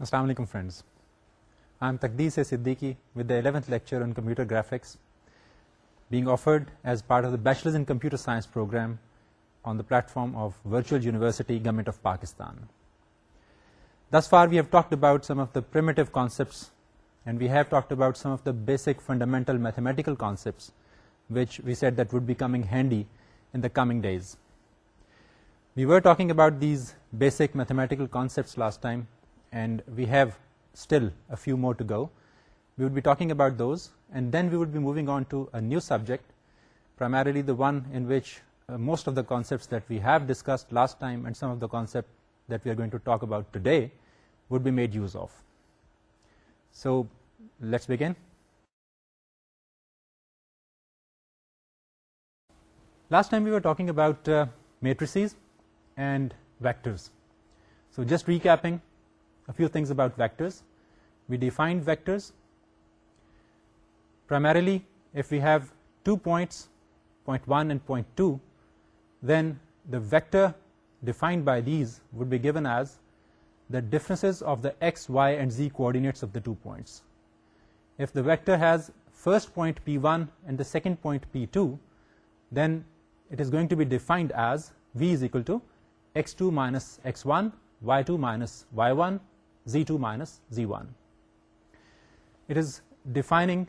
Assalamu alaikum friends, I am Taqdees Siddiqui with the 11th lecture on computer graphics being offered as part of the Bachelor's in Computer Science program on the platform of Virtual University, Government of Pakistan. Thus far we have talked about some of the primitive concepts and we have talked about some of the basic fundamental mathematical concepts which we said that would be coming handy in the coming days. We were talking about these basic mathematical concepts last time and we have still a few more to go. We would be talking about those, and then we would be moving on to a new subject, primarily the one in which uh, most of the concepts that we have discussed last time and some of the concepts that we are going to talk about today would be made use of. So let's begin. Last time we were talking about uh, matrices and vectors. So just recapping, a few things about vectors. We define vectors primarily if we have 2 points, point 1 and point 2, then the vector defined by these would be given as the differences of the x, y and z coordinates of the 2 points. If the vector has first point p1 and the second point p2, then it is going to be defined as v is equal to x2 minus x1, y2 minus y1, z2 minus z1. It is defining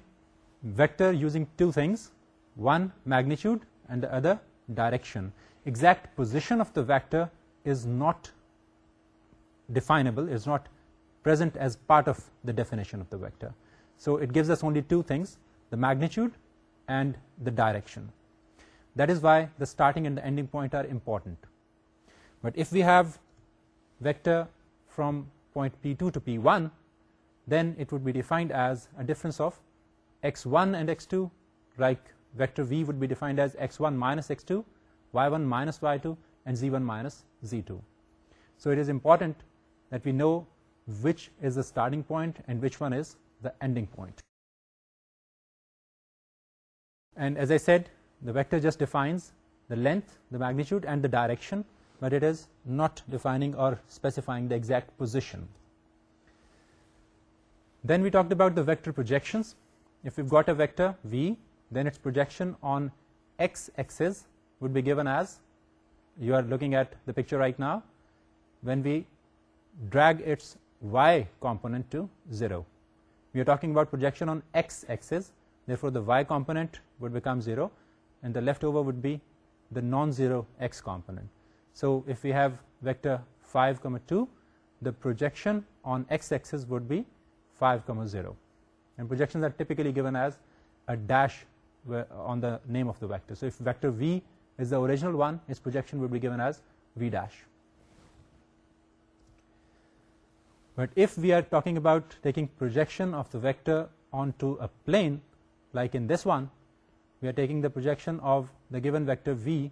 vector using two things, one magnitude and the other direction. Exact position of the vector is not definable, is not present as part of the definition of the vector. So it gives us only two things, the magnitude and the direction. That is why the starting and the ending point are important. But if we have vector from point P2 to P1, then it would be defined as a difference of x1 and x2, like vector v would be defined as x1 minus x2, y1 minus y2, and z1 minus z2. So it is important that we know which is the starting point and which one is the ending point. And as I said, the vector just defines the length, the magnitude, and the direction but it is not defining or specifying the exact position. Then we talked about the vector projections. If we've got a vector v, then its projection on x-axis would be given as, you are looking at the picture right now, when we drag its y component to 0. We are talking about projection on x-axis, therefore the y component would become 0, and the leftover would be the non-zero x component. So if we have vector 5, 2, the projection on x-axis would be 5, 0, and projections are typically given as a dash on the name of the vector. So if vector v is the original one, its projection would be given as v dash. But if we are talking about taking projection of the vector onto a plane, like in this one, we are taking the projection of the given vector v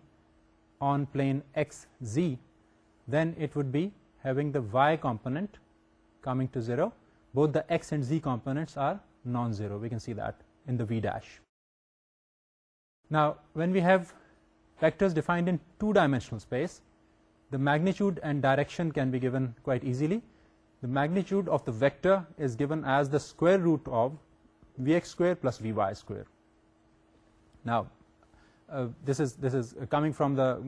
on plane xz, then it would be having the y component coming to 0. Both the x and z components are non-zero. We can see that in the v dash. Now, when we have vectors defined in two-dimensional space, the magnitude and direction can be given quite easily. The magnitude of the vector is given as the square root of vx square plus vy square. Now, this is this is coming from the